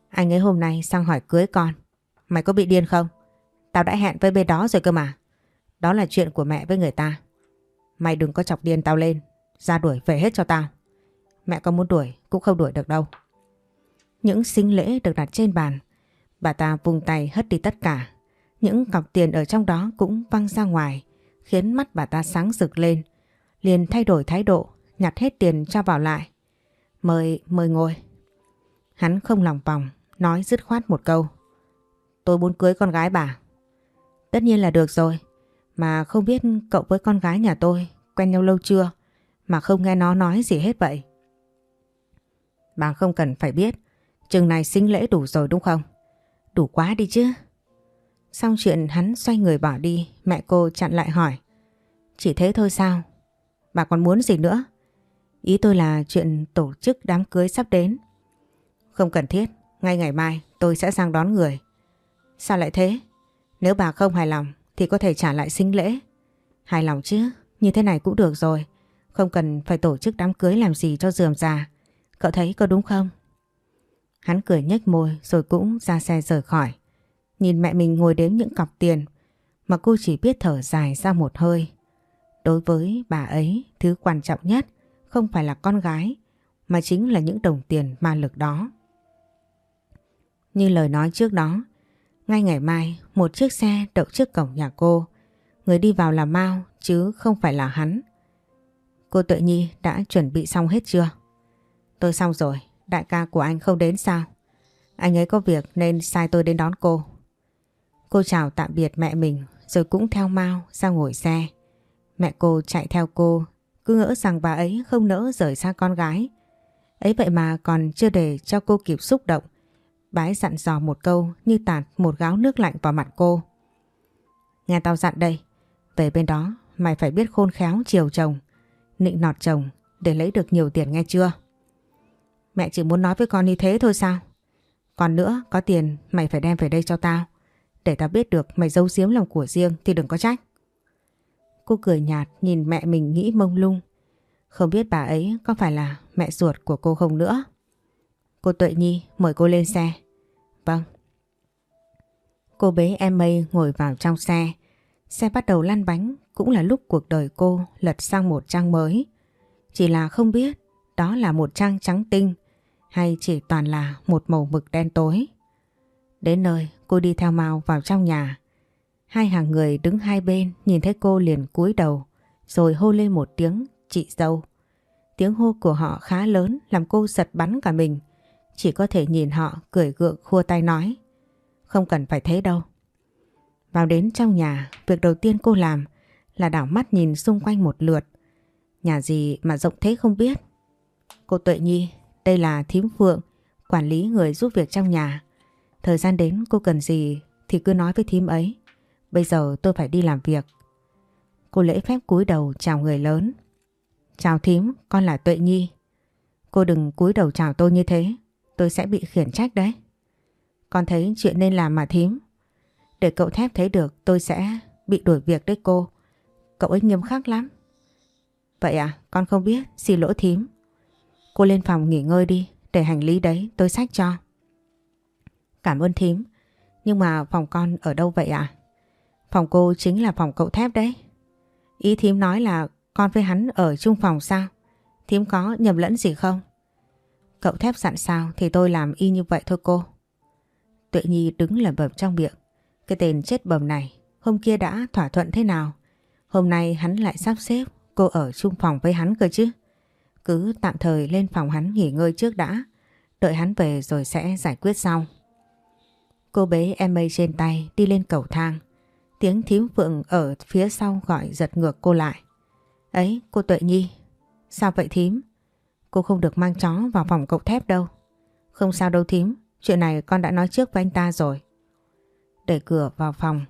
S1: Anh ấy hôm nay sang hỏi cưới con. Mày có bị điên không? Tao đã hẹn với bên đó rồi cơ mà. Đó là chuyện của mẹ với người ta. Mày đừng có chọc điên tao lên. Ra đuổi về hết cho tao. Mẹ có muốn đuổi cũng không đuổi được đâu. Những sinh lễ được đặt trên bàn. Bà ta vùng tay hất đi tất cả. Những cọc tiền ở trong đó cũng văng ra ngoài, khiến mắt bà ta sáng rực lên. Liền thay đổi thái độ, nhặt hết tiền cho vào lại. Mời, mời ngồi. Hắn không lòng vòng, nói dứt khoát một câu. Tôi muốn cưới con gái bà. Tất nhiên là được rồi. Mà không biết cậu với con gái nhà tôi quen nhau lâu chưa? Mà không nghe nó nói gì hết vậy. Bà không cần phải biết. Chừng này sinh lễ đủ rồi đúng không? Đủ quá đi chứ. Xong chuyện hắn xoay người bỏ đi, mẹ cô chặn lại hỏi. Chỉ thế thôi sao? Bà còn muốn gì nữa? Ý tôi là chuyện tổ chức đám cưới sắp đến. Không cần thiết, ngay ngày mai tôi sẽ sang đón người. Sao lại thế? Nếu bà không hài lòng thì có thể trả lại sinh lễ. Hài lòng chứ, như thế này cũng được rồi. Không cần phải tổ chức đám cưới làm gì cho dườm già. Cậu thấy có đúng không? Hắn cười nhếch môi rồi cũng ra xe rời khỏi. Nhìn mẹ mình ngồi đếm những cọc tiền mà cô chỉ biết thở dài ra một hơi. Đối với bà ấy, thứ quan trọng nhất không phải là con gái mà chính là những đồng tiền ma lực đó. Như lời nói trước đó, ngay ngày mai một chiếc xe đậu trước cổng nhà cô. Người đi vào là Mao chứ không phải là hắn. Cô Tuệ nhi đã chuẩn bị xong hết chưa? Tôi xong rồi, đại ca của anh không đến sao? Anh ấy có việc nên sai tôi đến đón cô. Cô chào tạm biệt mẹ mình rồi cũng theo Mao ra ngồi xe. Mẹ cô chạy theo cô, cứ ngỡ rằng bà ấy không nỡ rời xa con gái. Ấy vậy mà còn chưa để cho cô kịp xúc động. Bái dặn dò một câu như tạt một gáo nước lạnh vào mặt cô. Nghe tao dặn đây, về bên đó mày phải biết khôn khéo chiều chồng, nịnh nọt chồng để lấy được nhiều tiền nghe chưa? Mẹ chỉ muốn nói với con như thế thôi sao? Còn nữa, có tiền mày phải đem về đây cho tao. Để tao biết được mày giấu giếm lòng của riêng thì đừng có trách. Cô cười nhạt nhìn mẹ mình nghĩ mông lung. Không biết bà ấy có phải là mẹ ruột của cô không nữa. Cô Tuệ Nhi mời cô lên xe. Vâng. Cô bế em mây ngồi vào trong xe. Xe bắt đầu lăn bánh, cũng là lúc cuộc đời cô lật sang một trang mới. Chỉ là không biết đó là một trang trắng tinh, hay chỉ toàn là một màu mực đen tối. Đến nơi, cô đi theo Mao vào trong nhà. Hai hàng người đứng hai bên, nhìn thấy cô liền cúi đầu, rồi hô lên một tiếng, chị dâu. Tiếng hô của họ khá lớn, làm cô giật bắn cả mình. Chỉ có thể nhìn họ cười gượng khua tay nói. Không cần phải thế đâu. Vào đến trong nhà, việc đầu tiên cô làm là đảo mắt nhìn xung quanh một lượt. Nhà gì mà rộng thế không biết. Cô Tuệ Nhi, đây là thím Phượng, quản lý người giúp việc trong nhà. Thời gian đến cô cần gì thì cứ nói với thím ấy. Bây giờ tôi phải đi làm việc. Cô lễ phép cúi đầu chào người lớn. Chào thím, con là Tuệ Nhi. Cô đừng cúi đầu chào tôi như thế, tôi sẽ bị khiển trách đấy. Con thấy chuyện nên làm mà thím. Để cậu thép thấy được tôi sẽ bị đuổi việc đấy cô. Cậu ấy nghiêm khắc lắm. Vậy à, con không biết, xin lỗi thím. Cô lên phòng nghỉ ngơi đi, để hành lý đấy tôi xách cho. Cảm ơn thím, nhưng mà phòng con ở đâu vậy à? Phòng cô chính là phòng cậu thép đấy. Ý thím nói là con với hắn ở chung phòng sao? Thím có nhầm lẫn gì không? Cậu thép dặn sao thì tôi làm y như vậy thôi cô. Tuệ Nhi đứng lẩm bẩm trong miệng. Cái tên chết bầm này, hôm kia đã thỏa thuận thế nào? Hôm nay hắn lại sắp xếp cô ở chung phòng với hắn cơ chứ. Cứ tạm thời lên phòng hắn nghỉ ngơi trước đã. Đợi hắn về rồi sẽ giải quyết sau. Cô bế em mây trên tay đi lên cầu thang. Tiếng thím phượng ở phía sau gọi giật ngược cô lại. Ấy, cô Tuệ Nhi. Sao vậy thím? Cô không được mang chó vào phòng cậu thép đâu. Không sao đâu thím, chuyện này con đã nói trước với anh ta rồi. Đẩy cửa vào phòng,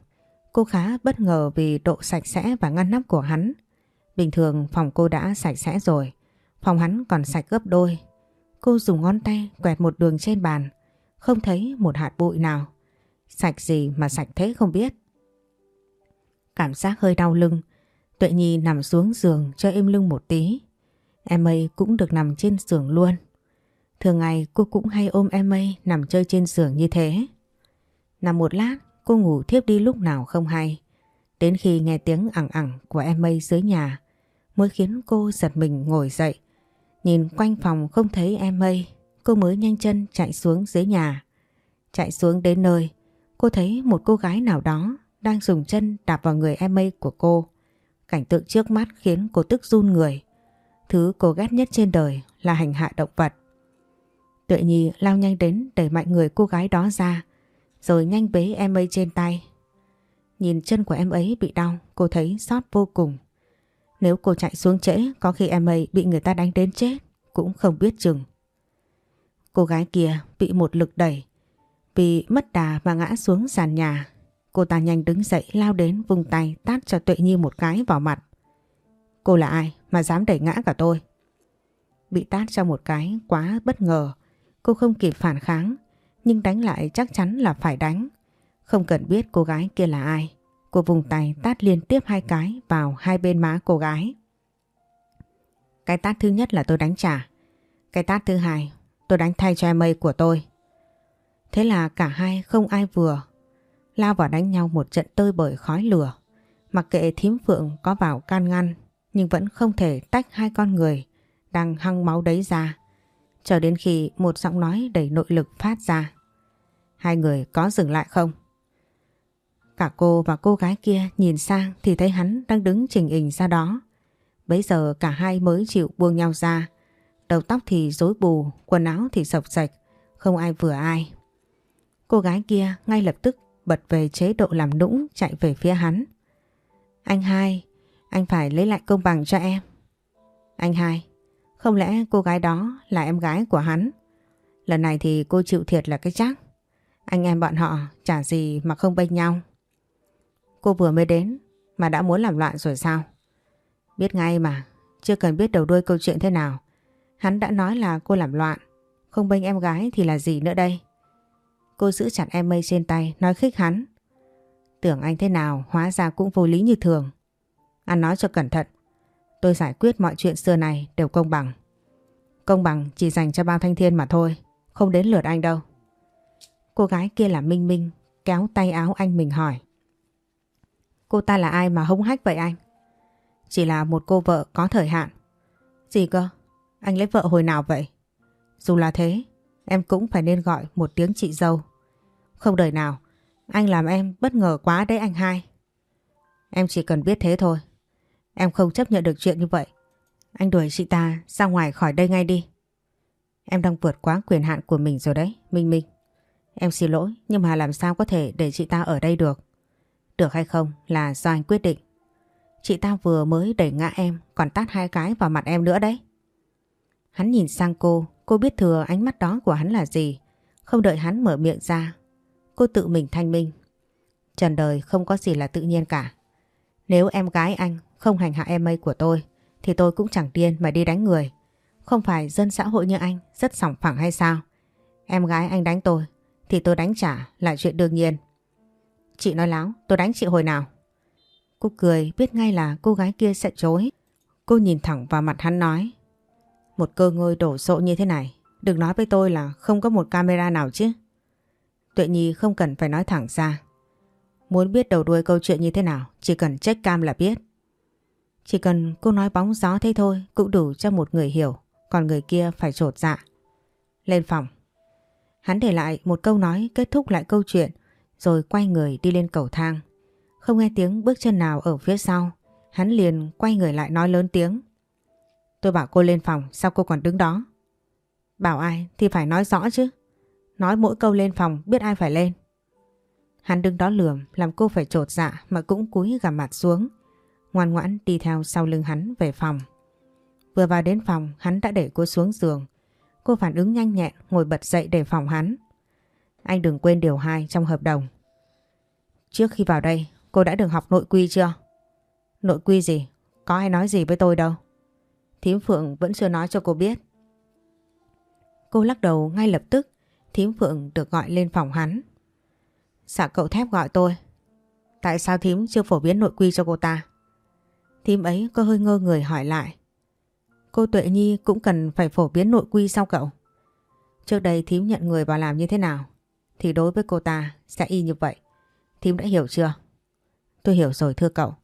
S1: cô khá bất ngờ vì độ sạch sẽ và ngăn nắp của hắn. Bình thường phòng cô đã sạch sẽ rồi, phòng hắn còn sạch gấp đôi. Cô dùng ngón tay quẹt một đường trên bàn, không thấy một hạt bụi nào. Sạch gì mà sạch thế không biết. Cảm giác hơi đau lưng, Tuệ Nhi nằm xuống giường cho êm lưng một tí. Em ấy cũng được nằm trên giường luôn. Thường ngày cô cũng hay ôm em ấy nằm chơi trên giường như thế. Nằm một lát, cô ngủ thiếp đi lúc nào không hay. Đến khi nghe tiếng ẳng ẳng của em ấy dưới nhà mới khiến cô giật mình ngồi dậy. Nhìn quanh phòng không thấy em mây, cô mới nhanh chân chạy xuống dưới nhà. Chạy xuống đến nơi, cô thấy một cô gái nào đó đang dùng chân đạp vào người em mây của cô. Cảnh tượng trước mắt khiến cô tức run người. Thứ cô ghét nhất trên đời là hành hạ động vật. Tuệ Nhi lao nhanh đến đẩy mạnh người cô gái đó ra, rồi nhanh bế em ấy trên tay. Nhìn chân của em ấy bị đau, cô thấy xót vô cùng. Nếu cô chạy xuống trễ, có khi em ấy bị người ta đánh đến chết, cũng không biết chừng. Cô gái kia bị một lực đẩy, vì mất đà và ngã xuống sàn nhà. Cô ta nhanh đứng dậy lao đến vùng tay tát cho Tuệ Nhi một cái vào mặt. Cô là ai mà dám đẩy ngã cả tôi? Bị tát cho một cái quá bất ngờ. Cô không kịp phản kháng, nhưng đánh lại chắc chắn là phải đánh. Không cần biết cô gái kia là ai. Cô vùng tay tát liên tiếp hai cái vào hai bên má cô gái. Cái tát thứ nhất là tôi đánh trả. Cái tát thứ hai tôi đánh thay cho em mây của tôi. Thế là cả hai không ai vừa. Lao vào đánh nhau một trận tơi bởi khói lửa. Mặc kệ thím phượng có vào can ngăn nhưng vẫn không thể tách hai con người đang hăng máu đấy ra. Cho đến khi một giọng nói đầy nội lực phát ra. Hai người có dừng lại không? Cả cô và cô gái kia nhìn sang thì thấy hắn đang đứng trình hình ra đó. Bấy giờ cả hai mới chịu buông nhau ra. Đầu tóc thì rối bù, quần áo thì sọc sạch, không ai vừa ai. Cô gái kia ngay lập tức bật về chế độ làm nũng chạy về phía hắn. Anh hai, anh phải lấy lại công bằng cho em. Anh hai, không lẽ cô gái đó là em gái của hắn? Lần này thì cô chịu thiệt là cái chắc. Anh em bọn họ chả gì mà không bênh nhau. Cô vừa mới đến mà đã muốn làm loạn rồi sao? Biết ngay mà, chưa cần biết đầu đuôi câu chuyện thế nào. Hắn đã nói là cô làm loạn, không bênh em gái thì là gì nữa đây? Cô giữ chặt em mây trên tay, nói khích hắn. Tưởng anh thế nào, hóa ra cũng vô lý như thường. Anh nói cho cẩn thận, tôi giải quyết mọi chuyện xưa này đều công bằng. Công bằng chỉ dành cho bao thanh thiên mà thôi, không đến lượt anh đâu. Cô gái kia là Minh Minh, kéo tay áo anh mình hỏi. Cô ta là ai mà hống hách vậy anh? Chỉ là một cô vợ có thời hạn. Gì cơ? Anh lấy vợ hồi nào vậy? Dù là thế, em cũng phải nên gọi một tiếng chị dâu. Không đời nào, anh làm em bất ngờ quá đấy anh hai. Em chỉ cần biết thế thôi. Em không chấp nhận được chuyện như vậy. Anh đuổi chị ta ra ngoài khỏi đây ngay đi. Em đang vượt quá quyền hạn của mình rồi đấy, Minh Minh. Em xin lỗi, nhưng mà làm sao có thể để chị ta ở đây được? Được hay không là do anh quyết định. Chị ta vừa mới đẩy ngã em, còn tát hai cái vào mặt em nữa đấy. Hắn nhìn sang cô, cô biết thừa ánh mắt đó của hắn là gì. Không đợi hắn mở miệng ra. Cô tự mình thanh minh. Trần đời không có gì là tự nhiên cả. Nếu em gái anh không hành hạ em ấy của tôi, thì tôi cũng chẳng điên mà đi đánh người. Không phải dân xã hội như anh rất sòng phẳng hay sao? Em gái anh đánh tôi, thì tôi đánh trả là chuyện đương nhiên. Chị nói láo, tôi đánh chị hồi nào? Cô cười biết ngay là cô gái kia sẽ chối. Cô nhìn thẳng vào mặt hắn nói. Một cơ ngơi đổ sộ như thế này, đừng nói với tôi là không có một camera nào chứ. Tuệ Nhi không cần phải nói thẳng ra. Muốn biết đầu đuôi câu chuyện như thế nào, chỉ cần check cam là biết. Chỉ cần cô nói bóng gió thế thôi cũng đủ cho một người hiểu, còn người kia phải trột dạ. Lên phòng. Hắn để lại một câu nói kết thúc lại câu chuyện rồi quay người đi lên cầu thang. Không nghe tiếng bước chân nào ở phía sau, hắn liền quay người lại nói lớn tiếng. Tôi bảo cô lên phòng, sao cô còn đứng đó? Bảo ai thì phải nói rõ chứ. Nói mỗi câu lên phòng biết ai phải lên. Hắn đứng đó lườm làm cô phải trột dạ mà cũng cúi gằm mặt xuống. Ngoan ngoãn đi theo sau lưng hắn về phòng. Vừa vào đến phòng hắn đã để cô xuống giường. Cô phản ứng nhanh nhẹn ngồi bật dậy để phòng hắn. Anh đừng quên điều 2 trong hợp đồng. Trước khi vào đây, cô đã được học nội quy chưa? Nội quy gì? Có ai nói gì với tôi đâu. Thím Phượng vẫn chưa nói cho cô biết. Cô lắc đầu ngay lập tức, thím Phượng được gọi lên phòng hắn. Dạ cậu thép gọi tôi. Tại sao thím chưa phổ biến nội quy cho cô ta? Thím ấy có hơi ngơ người hỏi lại. Cô Tuệ Nhi cũng cần phải phổ biến nội quy sao cậu? Trước đây thím nhận người vào làm như thế nào? thì đối với cô ta sẽ y như vậy. Thím đã hiểu chưa? Tôi hiểu rồi thưa cậu.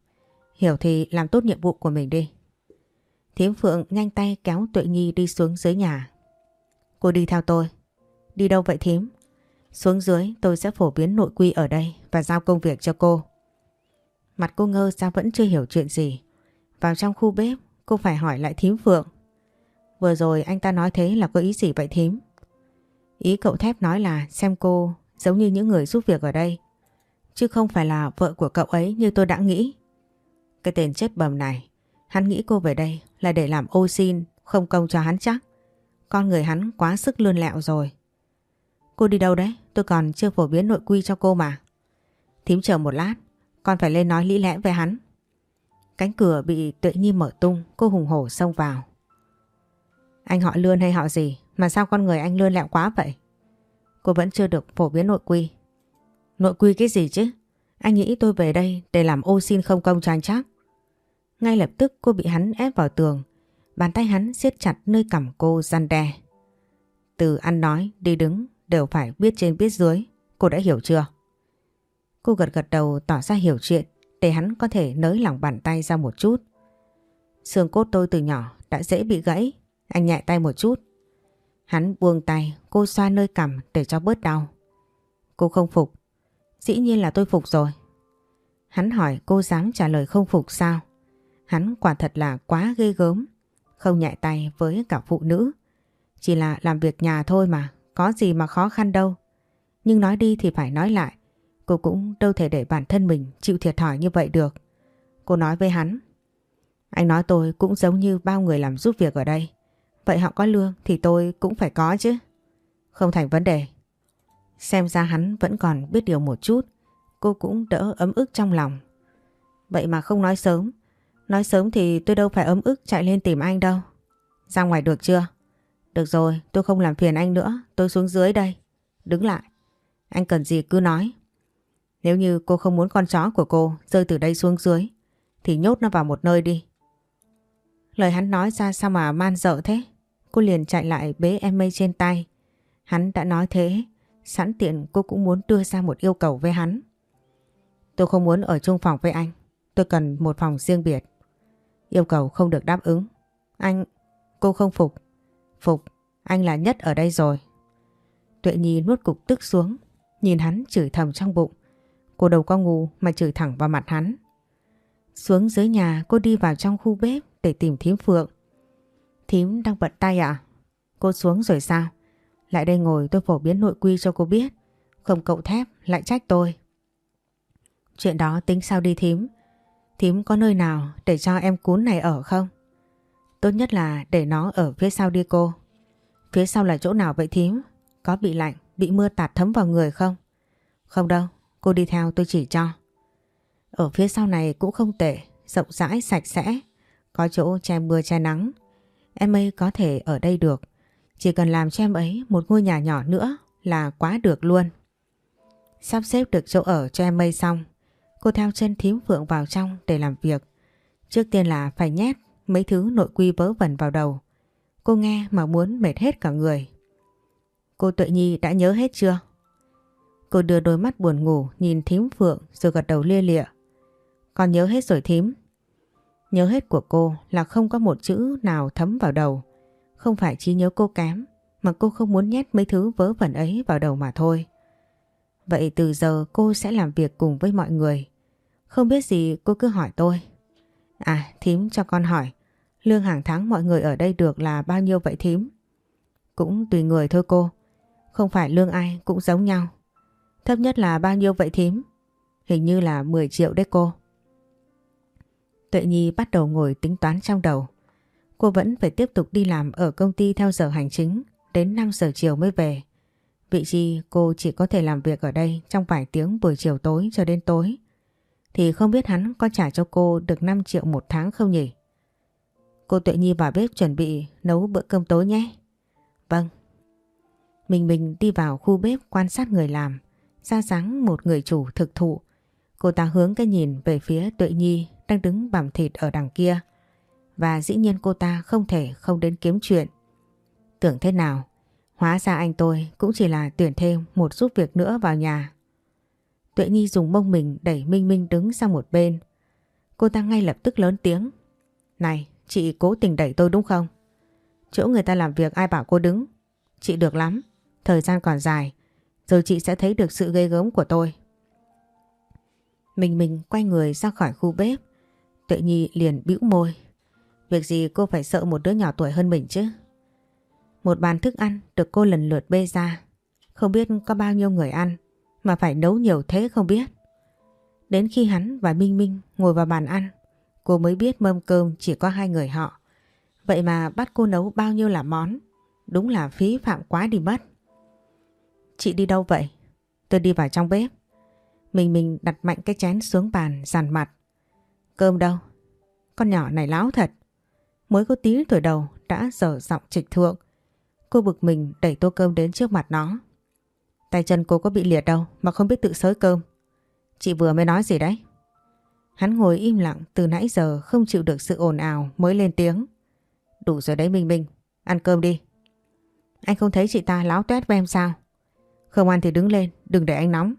S1: Hiểu thì làm tốt nhiệm vụ của mình đi. Thím Phượng nhanh tay kéo Tuệ Nhi đi xuống dưới nhà. Cô đi theo tôi. Đi đâu vậy Thím? Xuống dưới tôi sẽ phổ biến nội quy ở đây và giao công việc cho cô. Mặt cô ngơ ra vẫn chưa hiểu chuyện gì. Vào trong khu bếp cô phải hỏi lại Thím Phượng. Vừa rồi anh ta nói thế là có ý gì vậy Thím? Ý cậu thép nói là xem cô giống như những người giúp việc ở đây. Chứ không phải là vợ của cậu ấy như tôi đã nghĩ. Cái tên chết bầm này, hắn nghĩ cô về đây là để làm ô xin, không công cho hắn chắc. Con người hắn quá sức lươn lẹo rồi. Cô đi đâu đấy? Tôi còn chưa phổ biến nội quy cho cô mà. Thím chờ một lát, con phải lên nói lý lẽ với hắn. Cánh cửa bị tuệ nhi mở tung, cô hùng hổ xông vào. Anh họ lươn hay họ gì mà sao con người anh lươn lẹo quá vậy? Cô vẫn chưa được phổ biến nội quy. Nội quy cái gì chứ? Anh nghĩ tôi về đây để làm ô xin không công cho anh chắc. Ngay lập tức cô bị hắn ép vào tường. Bàn tay hắn siết chặt nơi cằm cô gian đe. Từ ăn nói, đi đứng đều phải biết trên biết dưới. Cô đã hiểu chưa? Cô gật gật đầu tỏ ra hiểu chuyện để hắn có thể nới lỏng bàn tay ra một chút. Xương cốt tôi từ nhỏ đã dễ bị gãy. Anh nhẹ tay một chút. Hắn buông tay, cô xoa nơi cằm để cho bớt đau. Cô không phục. Dĩ nhiên là tôi phục rồi. Hắn hỏi cô dám trả lời không phục sao? Hắn quả thật là quá ghê gớm. Không nhẹ tay với cả phụ nữ. Chỉ là làm việc nhà thôi mà, có gì mà khó khăn đâu. Nhưng nói đi thì phải nói lại. Cô cũng đâu thể để bản thân mình chịu thiệt thòi như vậy được. Cô nói với hắn. Anh nói tôi cũng giống như bao người làm giúp việc ở đây. Vậy họ có lương thì tôi cũng phải có chứ. Không thành vấn đề. Xem ra hắn vẫn còn biết điều một chút. Cô cũng đỡ ấm ức trong lòng. Vậy mà không nói sớm. Nói sớm thì tôi đâu phải ấm ức chạy lên tìm anh đâu. Ra ngoài được chưa? Được rồi, tôi không làm phiền anh nữa. Tôi xuống dưới đây. Đứng lại. Anh cần gì cứ nói. Nếu như cô không muốn con chó của cô rơi từ đây xuống dưới thì nhốt nó vào một nơi đi. Lời hắn nói ra sao mà man dợ thế? Cô liền chạy lại bế em mây trên tay. Hắn đã nói thế, sẵn tiện cô cũng muốn đưa ra một yêu cầu với hắn. Tôi không muốn ở chung phòng với anh. Tôi cần một phòng riêng biệt. Yêu cầu không được đáp ứng. Anh, cô không phục. Phục, anh là nhất ở đây rồi. Tuệ Nhi nuốt cục tức xuống, nhìn hắn chửi thầm trong bụng. Cô đâu có ngu mà chửi thẳng vào mặt hắn. Xuống dưới nhà cô đi vào trong khu bếp để tìm thím Phượng. Thím đang bận tay à? Cô xuống rồi sao? Lại đây ngồi tôi phổ biến nội quy cho cô biết. Không cậu thép lại trách tôi. Chuyện đó tính sao đi thím? Thím có nơi nào để cho em cún này ở không? Tốt nhất là để nó ở phía sau đi cô. Phía sau là chỗ nào vậy thím? Có bị lạnh, bị mưa tạt thấm vào người không? Không đâu, cô đi theo tôi chỉ cho. Ở phía sau này cũng không tệ, rộng rãi, sạch sẽ. Có chỗ che mưa che nắng. Em ấy có thể ở đây được. Chỉ cần làm cho em ấy một ngôi nhà nhỏ nữa là quá được luôn. Sắp xếp được chỗ ở cho em ấy xong, cô theo chân thím Phượng vào trong để làm việc. Trước tiên là phải nhét mấy thứ nội quy vớ vẩn vào đầu. Cô nghe mà muốn mệt hết cả người. Cô Tuệ Nhi đã nhớ hết chưa? Cô đưa đôi mắt buồn ngủ nhìn thím Phượng rồi gật đầu lia lịa. Con nhớ hết rồi thím. Nhớ hết của cô là không có một chữ nào thấm vào đầu. Không phải trí nhớ cô kém, mà cô không muốn nhét mấy thứ vớ vẩn ấy vào đầu mà thôi. Vậy từ giờ cô sẽ làm việc cùng với mọi người. Không biết gì cô cứ hỏi tôi. À, thím cho con hỏi. Lương hàng tháng mọi người ở đây được là bao nhiêu vậy thím? Cũng tùy người thôi cô. Không phải lương ai cũng giống nhau. Thấp nhất là bao nhiêu vậy thím? Hình như là 10 triệu đấy cô. Tuệ Nhi bắt đầu ngồi tính toán trong đầu. Cô vẫn phải tiếp tục đi làm ở công ty theo giờ hành chính, đến 5 giờ chiều mới về. Vị trí cô chỉ có thể làm việc ở đây trong vài tiếng buổi chiều tối cho đến tối. Thì không biết hắn có trả cho cô được 5 triệu một tháng không nhỉ? Cô Tuệ Nhi vào bếp chuẩn bị nấu bữa cơm tối nhé. Vâng. Mình mình đi vào khu bếp quan sát người làm, ra dáng một người chủ thực thụ. Cô ta hướng cái nhìn về phía Tuệ Nhi đang đứng bằm thịt ở đằng kia. Và dĩ nhiên cô ta không thể không đến kiếm chuyện. Tưởng thế nào, hóa ra anh tôi cũng chỉ là tuyển thêm một giúp việc nữa vào nhà. Tuệ Nhi dùng mông mình đẩy Minh Minh đứng sang một bên. Cô ta ngay lập tức lớn tiếng. Này, chị cố tình đẩy tôi đúng không? Chỗ người ta làm việc ai bảo cô đứng. Chị được lắm. Thời gian còn dài. Rồi chị sẽ thấy được sự ghê gớm của tôi. Mình mình quay người ra khỏi khu bếp. Tuệ Nhi liền bĩu môi. Việc gì cô phải sợ một đứa nhỏ tuổi hơn mình chứ? Một bàn thức ăn được cô lần lượt bê ra. Không biết có bao nhiêu người ăn mà phải nấu nhiều thế không biết. Đến khi hắn và Minh Minh ngồi vào bàn ăn, cô mới biết mâm cơm chỉ có hai người họ. Vậy mà bắt cô nấu bao nhiêu là món, đúng là phí phạm quá đi mất. Chị đi đâu vậy? Tôi đi vào trong bếp. Mình mình đặt mạnh cái chén xuống bàn dàn mặt. Cơm đâu? Con nhỏ này láo thật. Mới có tí tuổi đầu đã dở giọng trịch thượng. Cô bực mình đẩy tô cơm đến trước mặt nó. Tay chân cô có bị liệt đâu mà không biết tự sới cơm. Chị vừa mới nói gì đấy? Hắn ngồi im lặng từ nãy giờ không chịu được sự ồn ào mới lên tiếng. Đủ rồi đấy Minh Minh, ăn cơm đi. Anh không thấy chị ta láo tuét với em sao? Không ăn thì đứng lên, đừng để anh nóng.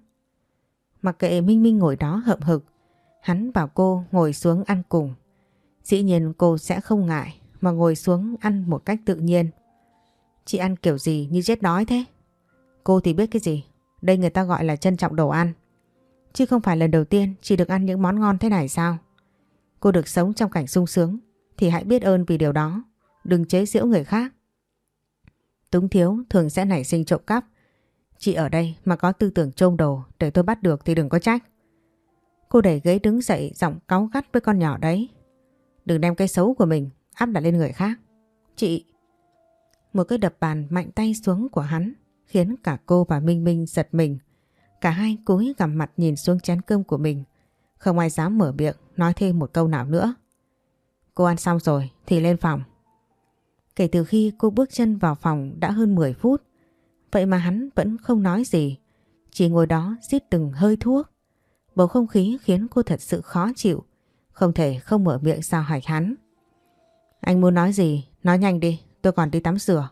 S1: Mặc kệ Minh Minh ngồi đó hậm hực, hắn bảo cô ngồi xuống ăn cùng. Dĩ nhiên cô sẽ không ngại mà ngồi xuống ăn một cách tự nhiên. Chị ăn kiểu gì như chết đói thế? Cô thì biết cái gì? Đây người ta gọi là trân trọng đồ ăn. Chứ không phải lần đầu tiên chị được ăn những món ngon thế này sao? Cô được sống trong cảnh sung sướng thì hãy biết ơn vì điều đó. Đừng chế giễu người khác. Túng thiếu thường sẽ nảy sinh trộm cắp. Chị ở đây mà có tư tưởng trôn đồ, để tôi bắt được thì đừng có trách. Cô đẩy ghế đứng dậy, giọng cáu gắt với con nhỏ đấy. Đừng đem cái xấu của mình áp đặt lên người khác. Chị... Một cái đập bàn mạnh tay xuống của hắn, khiến cả cô và Minh Minh giật mình. Cả hai cúi gằm mặt nhìn xuống chén cơm của mình. Không ai dám mở miệng, nói thêm một câu nào nữa. Cô ăn xong rồi thì lên phòng. Kể từ khi cô bước chân vào phòng đã hơn 10 phút. Vậy mà hắn vẫn không nói gì. Chỉ ngồi đó giết từng hơi thuốc. Bầu không khí khiến cô thật sự khó chịu. Không thể không mở miệng sao hỏi hắn. Anh muốn nói gì? Nói nhanh đi, tôi còn đi tắm rửa.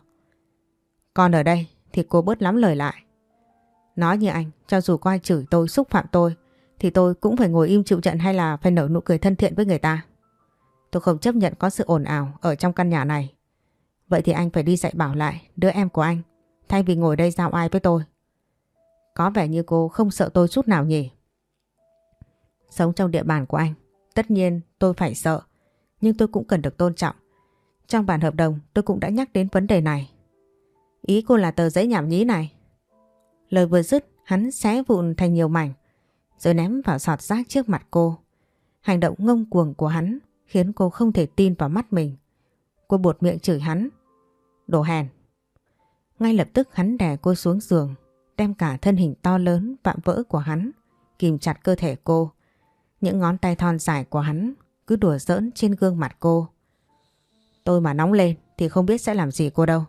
S1: Còn ở đây thì cô bớt lắm lời lại. Nói như anh, cho dù có ai chửi tôi, xúc phạm tôi, thì tôi cũng phải ngồi im chịu trận hay là phải nở nụ cười thân thiện với người ta. Tôi không chấp nhận có sự ồn ào ở trong căn nhà này. Vậy thì anh phải đi dạy bảo lại đứa em của anh, thay vì ngồi đây giao ai với tôi. Có vẻ như cô không sợ tôi chút nào nhỉ? Sống trong địa bàn của anh, tất nhiên tôi phải sợ, nhưng tôi cũng cần được tôn trọng. Trong bản hợp đồng tôi cũng đã nhắc đến vấn đề này. Ý cô là tờ giấy nhảm nhí này. Lời vừa dứt, hắn xé vụn thành nhiều mảnh, rồi ném vào sọt rác trước mặt cô. Hành động ngông cuồng của hắn khiến cô không thể tin vào mắt mình. Cô buột miệng chửi hắn. Đồ hèn. Ngay lập tức hắn đè cô xuống giường, đem cả thân hình to lớn vạm vỡ của hắn, kìm chặt cơ thể cô. Những ngón tay thon dài của hắn cứ đùa giỡn trên gương mặt cô. Tôi mà nóng lên thì không biết sẽ làm gì cô đâu.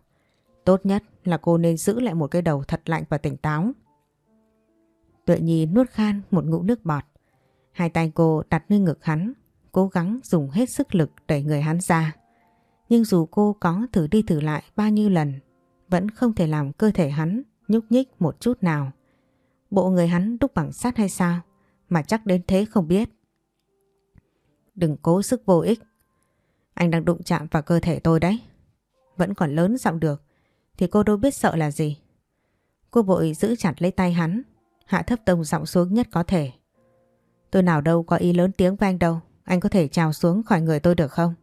S1: Tốt nhất là cô nên giữ lại một cái đầu thật lạnh và tỉnh táo. Tuệ Nhi nuốt khan một ngụm nước bọt. Hai tay cô đặt nơi ngực hắn, cố gắng dùng hết sức lực đẩy người hắn ra. Nhưng dù cô có thử đi thử lại bao nhiêu lần, vẫn không thể làm cơ thể hắn nhúc nhích một chút nào. Bộ người hắn đúc bằng sắt hay sao, mà chắc đến thế không biết. Đừng cố sức vô ích. Anh đang đụng chạm vào cơ thể tôi đấy. Vẫn còn lớn giọng được, thì cô đâu biết sợ là gì. Cô vội giữ chặt lấy tay hắn, hạ thấp tông giọng xuống nhất có thể. Tôi nào đâu có ý lớn tiếng với anh đâu, anh có thể trào xuống khỏi người tôi được không?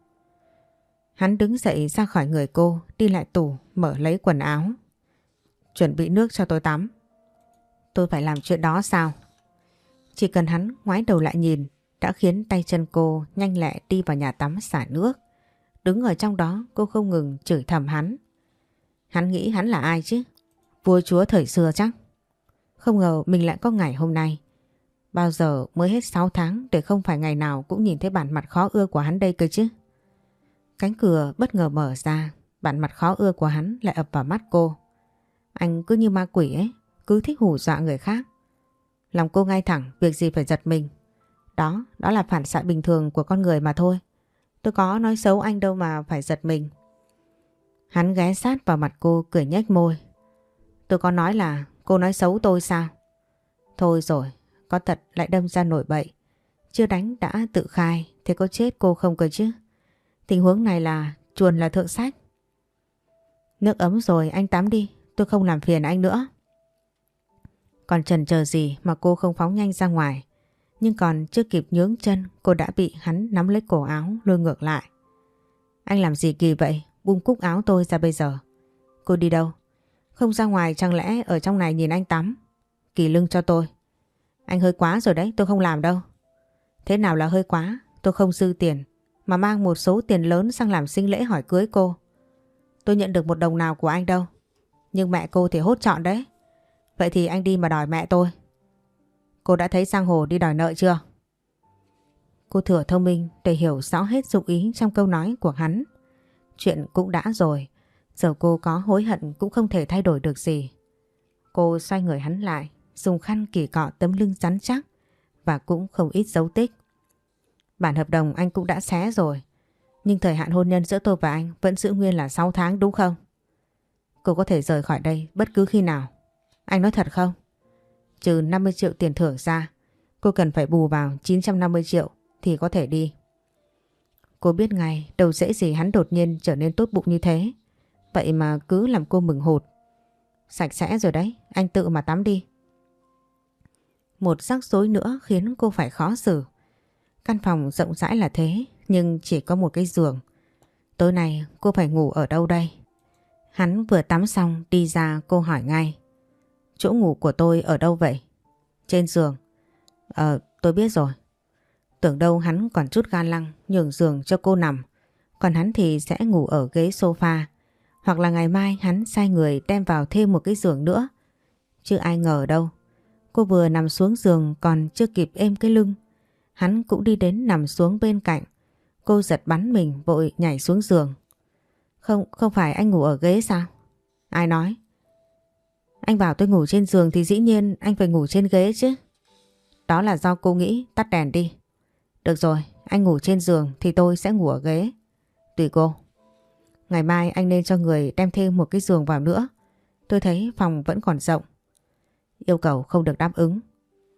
S1: Hắn đứng dậy ra khỏi người cô, đi lại tủ, mở lấy quần áo. Chuẩn bị nước cho tôi tắm. Tôi phải làm chuyện đó sao? Chỉ cần hắn ngoái đầu lại nhìn, đã khiến tay chân cô nhanh lẹ đi vào nhà tắm xả nước. Đứng ở trong đó cô không ngừng chửi thầm hắn. Hắn nghĩ hắn là ai chứ? Vua chúa thời xưa chắc. Không ngờ mình lại có ngày hôm nay. Bao giờ mới hết 6 tháng để không phải ngày nào cũng nhìn thấy bản mặt khó ưa của hắn đây cơ chứ? Cánh cửa bất ngờ mở ra, bản mặt khó ưa của hắn lại ập vào mắt cô. Anh cứ như ma quỷ ấy, cứ thích hù dọa người khác. Lòng cô ngay thẳng, việc gì phải giật mình. Đó, đó là phản xạ bình thường của con người mà thôi. Tôi có nói xấu anh đâu mà phải giật mình. Hắn ghé sát vào mặt cô cười nhếch môi. Tôi có nói là cô nói xấu tôi sao? Thôi rồi, có thật lại đâm ra nổi bậy. Chưa đánh đã tự khai, thế có chết cô không cơ chứ? Tình huống này là chuồn là thượng sách. Nước ấm rồi anh tắm đi, tôi không làm phiền anh nữa. Còn trần chờ gì mà cô không phóng nhanh ra ngoài. Nhưng còn chưa kịp nhướng chân cô đã bị hắn nắm lấy cổ áo lôi ngược lại. Anh làm gì kỳ vậy? Bung cúc áo tôi ra bây giờ. Cô đi đâu? Không ra ngoài chẳng lẽ ở trong này nhìn anh tắm? Kỳ lưng cho tôi. Anh hơi quá rồi đấy, tôi không làm đâu. Thế nào là hơi quá? Tôi không dư tiền. Mà mang một số tiền lớn sang làm sinh lễ hỏi cưới cô. Tôi nhận được một đồng nào của anh đâu. Nhưng mẹ cô thì hốt chọn đấy. Vậy thì anh đi mà đòi mẹ tôi. Cô đã thấy Giang Hồ đi đòi nợ chưa? Cô thừa thông minh để hiểu rõ hết dụng ý trong câu nói của hắn. Chuyện cũng đã rồi, giờ cô có hối hận cũng không thể thay đổi được gì. Cô xoay người hắn lại, dùng khăn kỳ cọ tấm lưng rắn chắc và cũng không ít dấu tích. Bản hợp đồng anh cũng đã xé rồi, nhưng thời hạn hôn nhân giữa tôi và anh vẫn giữ nguyên là 6 tháng đúng không? Cô có thể rời khỏi đây bất cứ khi nào. Anh nói thật không? Trừ 50 triệu tiền thưởng ra, cô cần phải bù vào 950 triệu thì có thể đi. Cô biết ngay đâu dễ gì hắn đột nhiên trở nên tốt bụng như thế. Vậy mà cứ làm cô mừng hụt. Sạch sẽ rồi đấy, anh tự mà tắm đi. Một rắc rối nữa khiến cô phải khó xử. Căn phòng rộng rãi là thế, nhưng chỉ có một cái giường. Tối nay cô phải ngủ ở đâu đây? Hắn vừa tắm xong đi ra cô hỏi ngay. Chỗ ngủ của tôi ở đâu vậy? Trên giường. Ờ, tôi biết rồi. Tưởng đâu hắn còn chút gan lăng nhường giường cho cô nằm. Còn hắn thì sẽ ngủ ở ghế sofa. Hoặc là ngày mai hắn sai người đem vào thêm một cái giường nữa. Chứ ai ngờ đâu. Cô vừa nằm xuống giường còn chưa kịp êm cái lưng. Hắn cũng đi đến nằm xuống bên cạnh. Cô giật bắn mình vội nhảy xuống giường. Không, không phải anh ngủ ở ghế sao? Ai nói? Anh bảo tôi ngủ trên giường thì dĩ nhiên anh phải ngủ trên ghế chứ. Đó là do cô nghĩ tắt đèn đi. Được rồi, anh ngủ trên giường thì tôi sẽ ngủ ở ghế. Tùy cô. Ngày mai anh nên cho người đem thêm một cái giường vào nữa. Tôi thấy phòng vẫn còn rộng. Yêu cầu không được đáp ứng.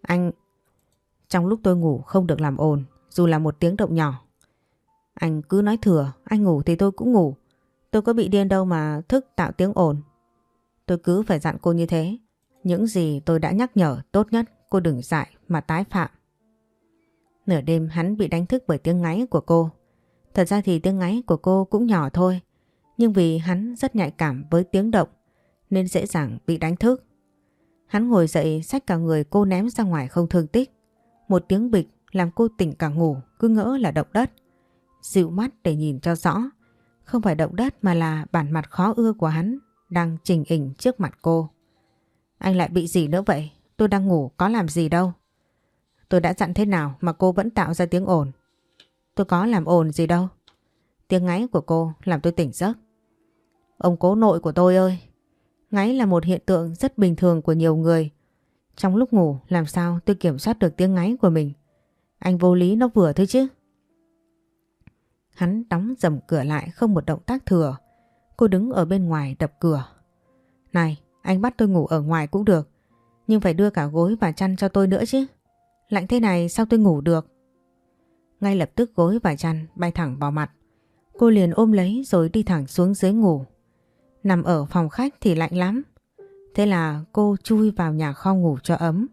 S1: Anh... Trong lúc tôi ngủ không được làm ồn, dù là một tiếng động nhỏ. Anh cứ nói thừa, anh ngủ thì tôi cũng ngủ. Tôi có bị điên đâu mà thức tạo tiếng ồn. Tôi cứ phải dặn cô như thế. Những gì tôi đã nhắc nhở tốt nhất cô đừng dại mà tái phạm. Nửa đêm hắn bị đánh thức bởi tiếng ngáy của cô. Thật ra thì tiếng ngáy của cô cũng nhỏ thôi. Nhưng vì hắn rất nhạy cảm với tiếng động nên dễ dàng bị đánh thức. Hắn ngồi dậy xách cả người cô ném ra ngoài không thương tích. Một tiếng bịch làm cô tỉnh cả ngủ, cứ ngỡ là động đất. Dịu mắt để nhìn cho rõ. Không phải động đất mà là bản mặt khó ưa của hắn đang trình hình trước mặt cô. Anh lại bị gì nữa vậy? Tôi đang ngủ, có làm gì đâu. Tôi đã dặn thế nào mà cô vẫn tạo ra tiếng ồn. Tôi có làm ồn gì đâu. Tiếng ngáy của cô làm tôi tỉnh giấc. Ông cố nội của tôi ơi! Ngáy là một hiện tượng rất bình thường của nhiều người. Trong lúc ngủ làm sao tôi kiểm soát được tiếng ngáy của mình. Anh vô lý nó vừa thôi chứ. Hắn đóng dầm cửa lại không một động tác thừa. Cô đứng ở bên ngoài đập cửa. Này, anh bắt tôi ngủ ở ngoài cũng được. Nhưng phải đưa cả gối và chăn cho tôi nữa chứ. Lạnh thế này sao tôi ngủ được? Ngay lập tức gối và chăn bay thẳng vào mặt. Cô liền ôm lấy rồi đi thẳng xuống dưới ngủ. Nằm ở phòng khách thì lạnh lắm. Thế là cô chui vào nhà kho ngủ cho ấm.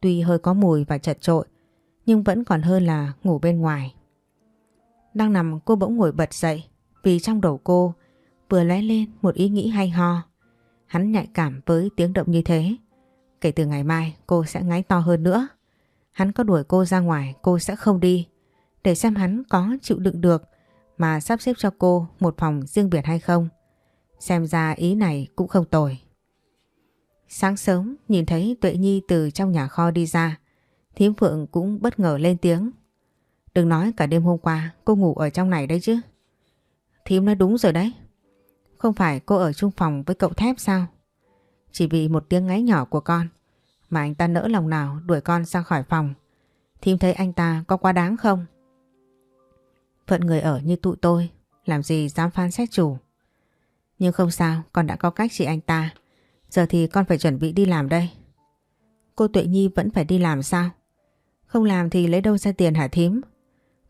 S1: Tuy hơi có mùi và chật trội, nhưng vẫn còn hơn là ngủ bên ngoài. Đang nằm cô bỗng ngồi bật dậy vì trong đầu cô vừa lóe lên một ý nghĩ hay ho. Hắn nhạy cảm với tiếng động như thế. Kể từ ngày mai cô sẽ ngáy to hơn nữa. Hắn có đuổi cô ra ngoài cô sẽ không đi. Để xem hắn có chịu đựng được mà sắp xếp cho cô một phòng riêng biệt hay không. Xem ra ý này cũng không tồi. Sáng sớm nhìn thấy Tuệ Nhi từ trong nhà kho đi ra. Thím Phượng cũng bất ngờ lên tiếng. Đừng nói cả đêm hôm qua cô ngủ ở trong này đấy chứ. Thím nói đúng rồi đấy. Không phải cô ở chung phòng với cậu thép sao? Chỉ vì một tiếng ngáy nhỏ của con mà anh ta nỡ lòng nào đuổi con ra khỏi phòng. Thím thấy anh ta có quá đáng không? Phận người ở như tụi tôi, làm gì dám phán xét chủ. Nhưng không sao, con đã có cách chị anh ta. Giờ thì con phải chuẩn bị đi làm đây. Cô Tuệ Nhi vẫn phải đi làm sao? Không làm thì lấy đâu ra tiền hả thím?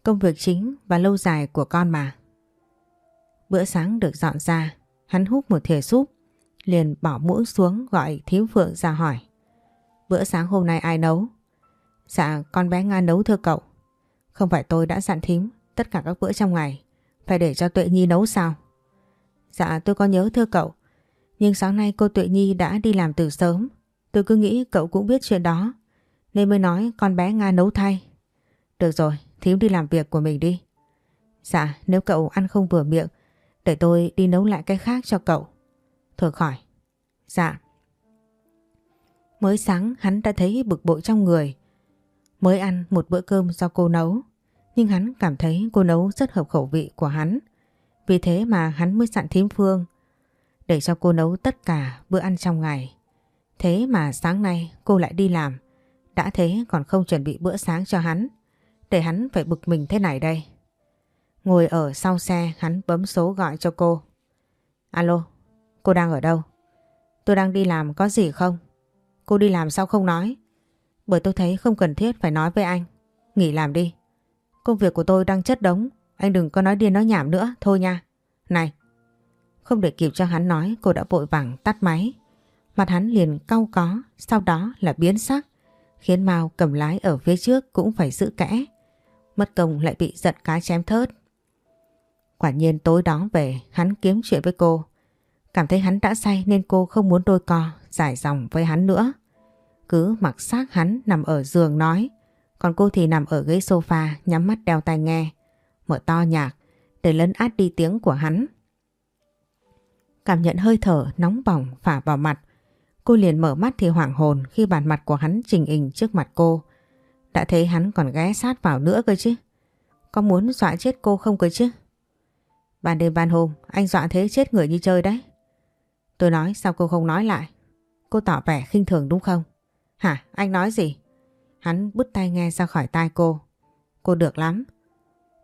S1: Công việc chính và lâu dài của con mà. Bữa sáng được dọn ra, hắn hút một thìa súp, liền bỏ muỗng xuống gọi thím Phượng ra hỏi. Bữa sáng hôm nay ai nấu? Dạ con bé Nga nấu thưa cậu. Không phải tôi đã dặn thím tất cả các bữa trong ngày phải để cho Tuệ Nhi nấu sao? Dạ tôi có nhớ thưa cậu. Nhưng sáng nay cô Tuệ Nhi đã đi làm từ sớm. Tôi cứ nghĩ cậu cũng biết chuyện đó. Nên mới nói con bé Nga nấu thay. Được rồi, thím đi làm việc của mình đi. Dạ, nếu cậu ăn không vừa miệng, để tôi đi nấu lại cái khác cho cậu. Thôi khỏi. Dạ. Mới sáng hắn đã thấy bực bội trong người. Mới ăn một bữa cơm do cô nấu. Nhưng hắn cảm thấy cô nấu rất hợp khẩu vị của hắn. Vì thế mà hắn mới dặn thím Phương để cho cô nấu tất cả bữa ăn trong ngày. Thế mà sáng nay cô lại đi làm. Đã thế còn không chuẩn bị bữa sáng cho hắn. Để hắn phải bực mình thế này đây. Ngồi ở sau xe hắn bấm số gọi cho cô. Alo, cô đang ở đâu? Tôi đang đi làm có gì không? Cô đi làm sao không nói? Bởi tôi thấy không cần thiết phải nói với anh. Nghỉ làm đi. Công việc của tôi đang chất đống. Anh đừng có nói điên nói nhảm nữa, thôi nha. Này! Không để kịp cho hắn nói cô đã vội vàng tắt máy. Mặt hắn liền cau có, sau đó là biến sắc. Khiến Mao cầm lái ở phía trước cũng phải giữ kẽ. Mất công lại bị giận cá chém thớt. Quả nhiên tối đó về hắn kiếm chuyện với cô. Cảm thấy hắn đã say nên cô không muốn đôi co, giải dòng với hắn nữa. Cứ mặc xác hắn nằm ở giường nói. Còn cô thì nằm ở ghế sofa nhắm mắt đeo tai nghe. Mở to nhạc để lấn át đi tiếng của hắn. Cảm nhận hơi thở, nóng bỏng, phả vào mặt. Cô liền mở mắt thì hoảng hồn khi bàn mặt của hắn trình hình trước mặt cô. Đã thấy hắn còn ghé sát vào nữa cơ chứ. Có muốn dọa chết cô không cơ chứ? Ban đêm ban hôm, anh dọa thế chết người như chơi đấy. Tôi nói sao cô không nói lại? Cô tỏ vẻ khinh thường đúng không? Hả? Anh nói gì? Hắn bứt tay nghe ra khỏi tai cô. Cô được lắm.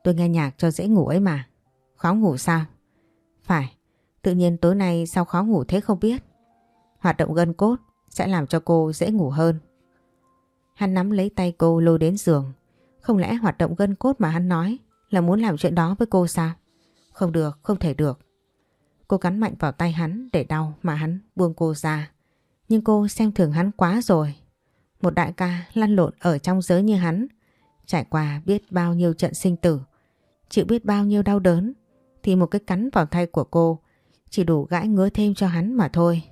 S1: Tôi nghe nhạc cho dễ ngủ ấy mà. Khó ngủ sao? Phải. Tự nhiên tối nay sao khó ngủ thế không biết. Hoạt động gân cốt sẽ làm cho cô dễ ngủ hơn. Hắn nắm lấy tay cô lôi đến giường. Không lẽ hoạt động gân cốt mà hắn nói là muốn làm chuyện đó với cô sao? Không được, không thể được. Cô cắn mạnh vào tay hắn để đau mà hắn buông cô ra. Nhưng cô xem thường hắn quá rồi. Một đại ca lăn lộn ở trong giới như hắn. Trải qua biết bao nhiêu trận sinh tử. Chịu biết bao nhiêu đau đớn. Thì một cái cắn vào tay của cô chỉ đủ gãi ngứa thêm cho hắn mà thôi.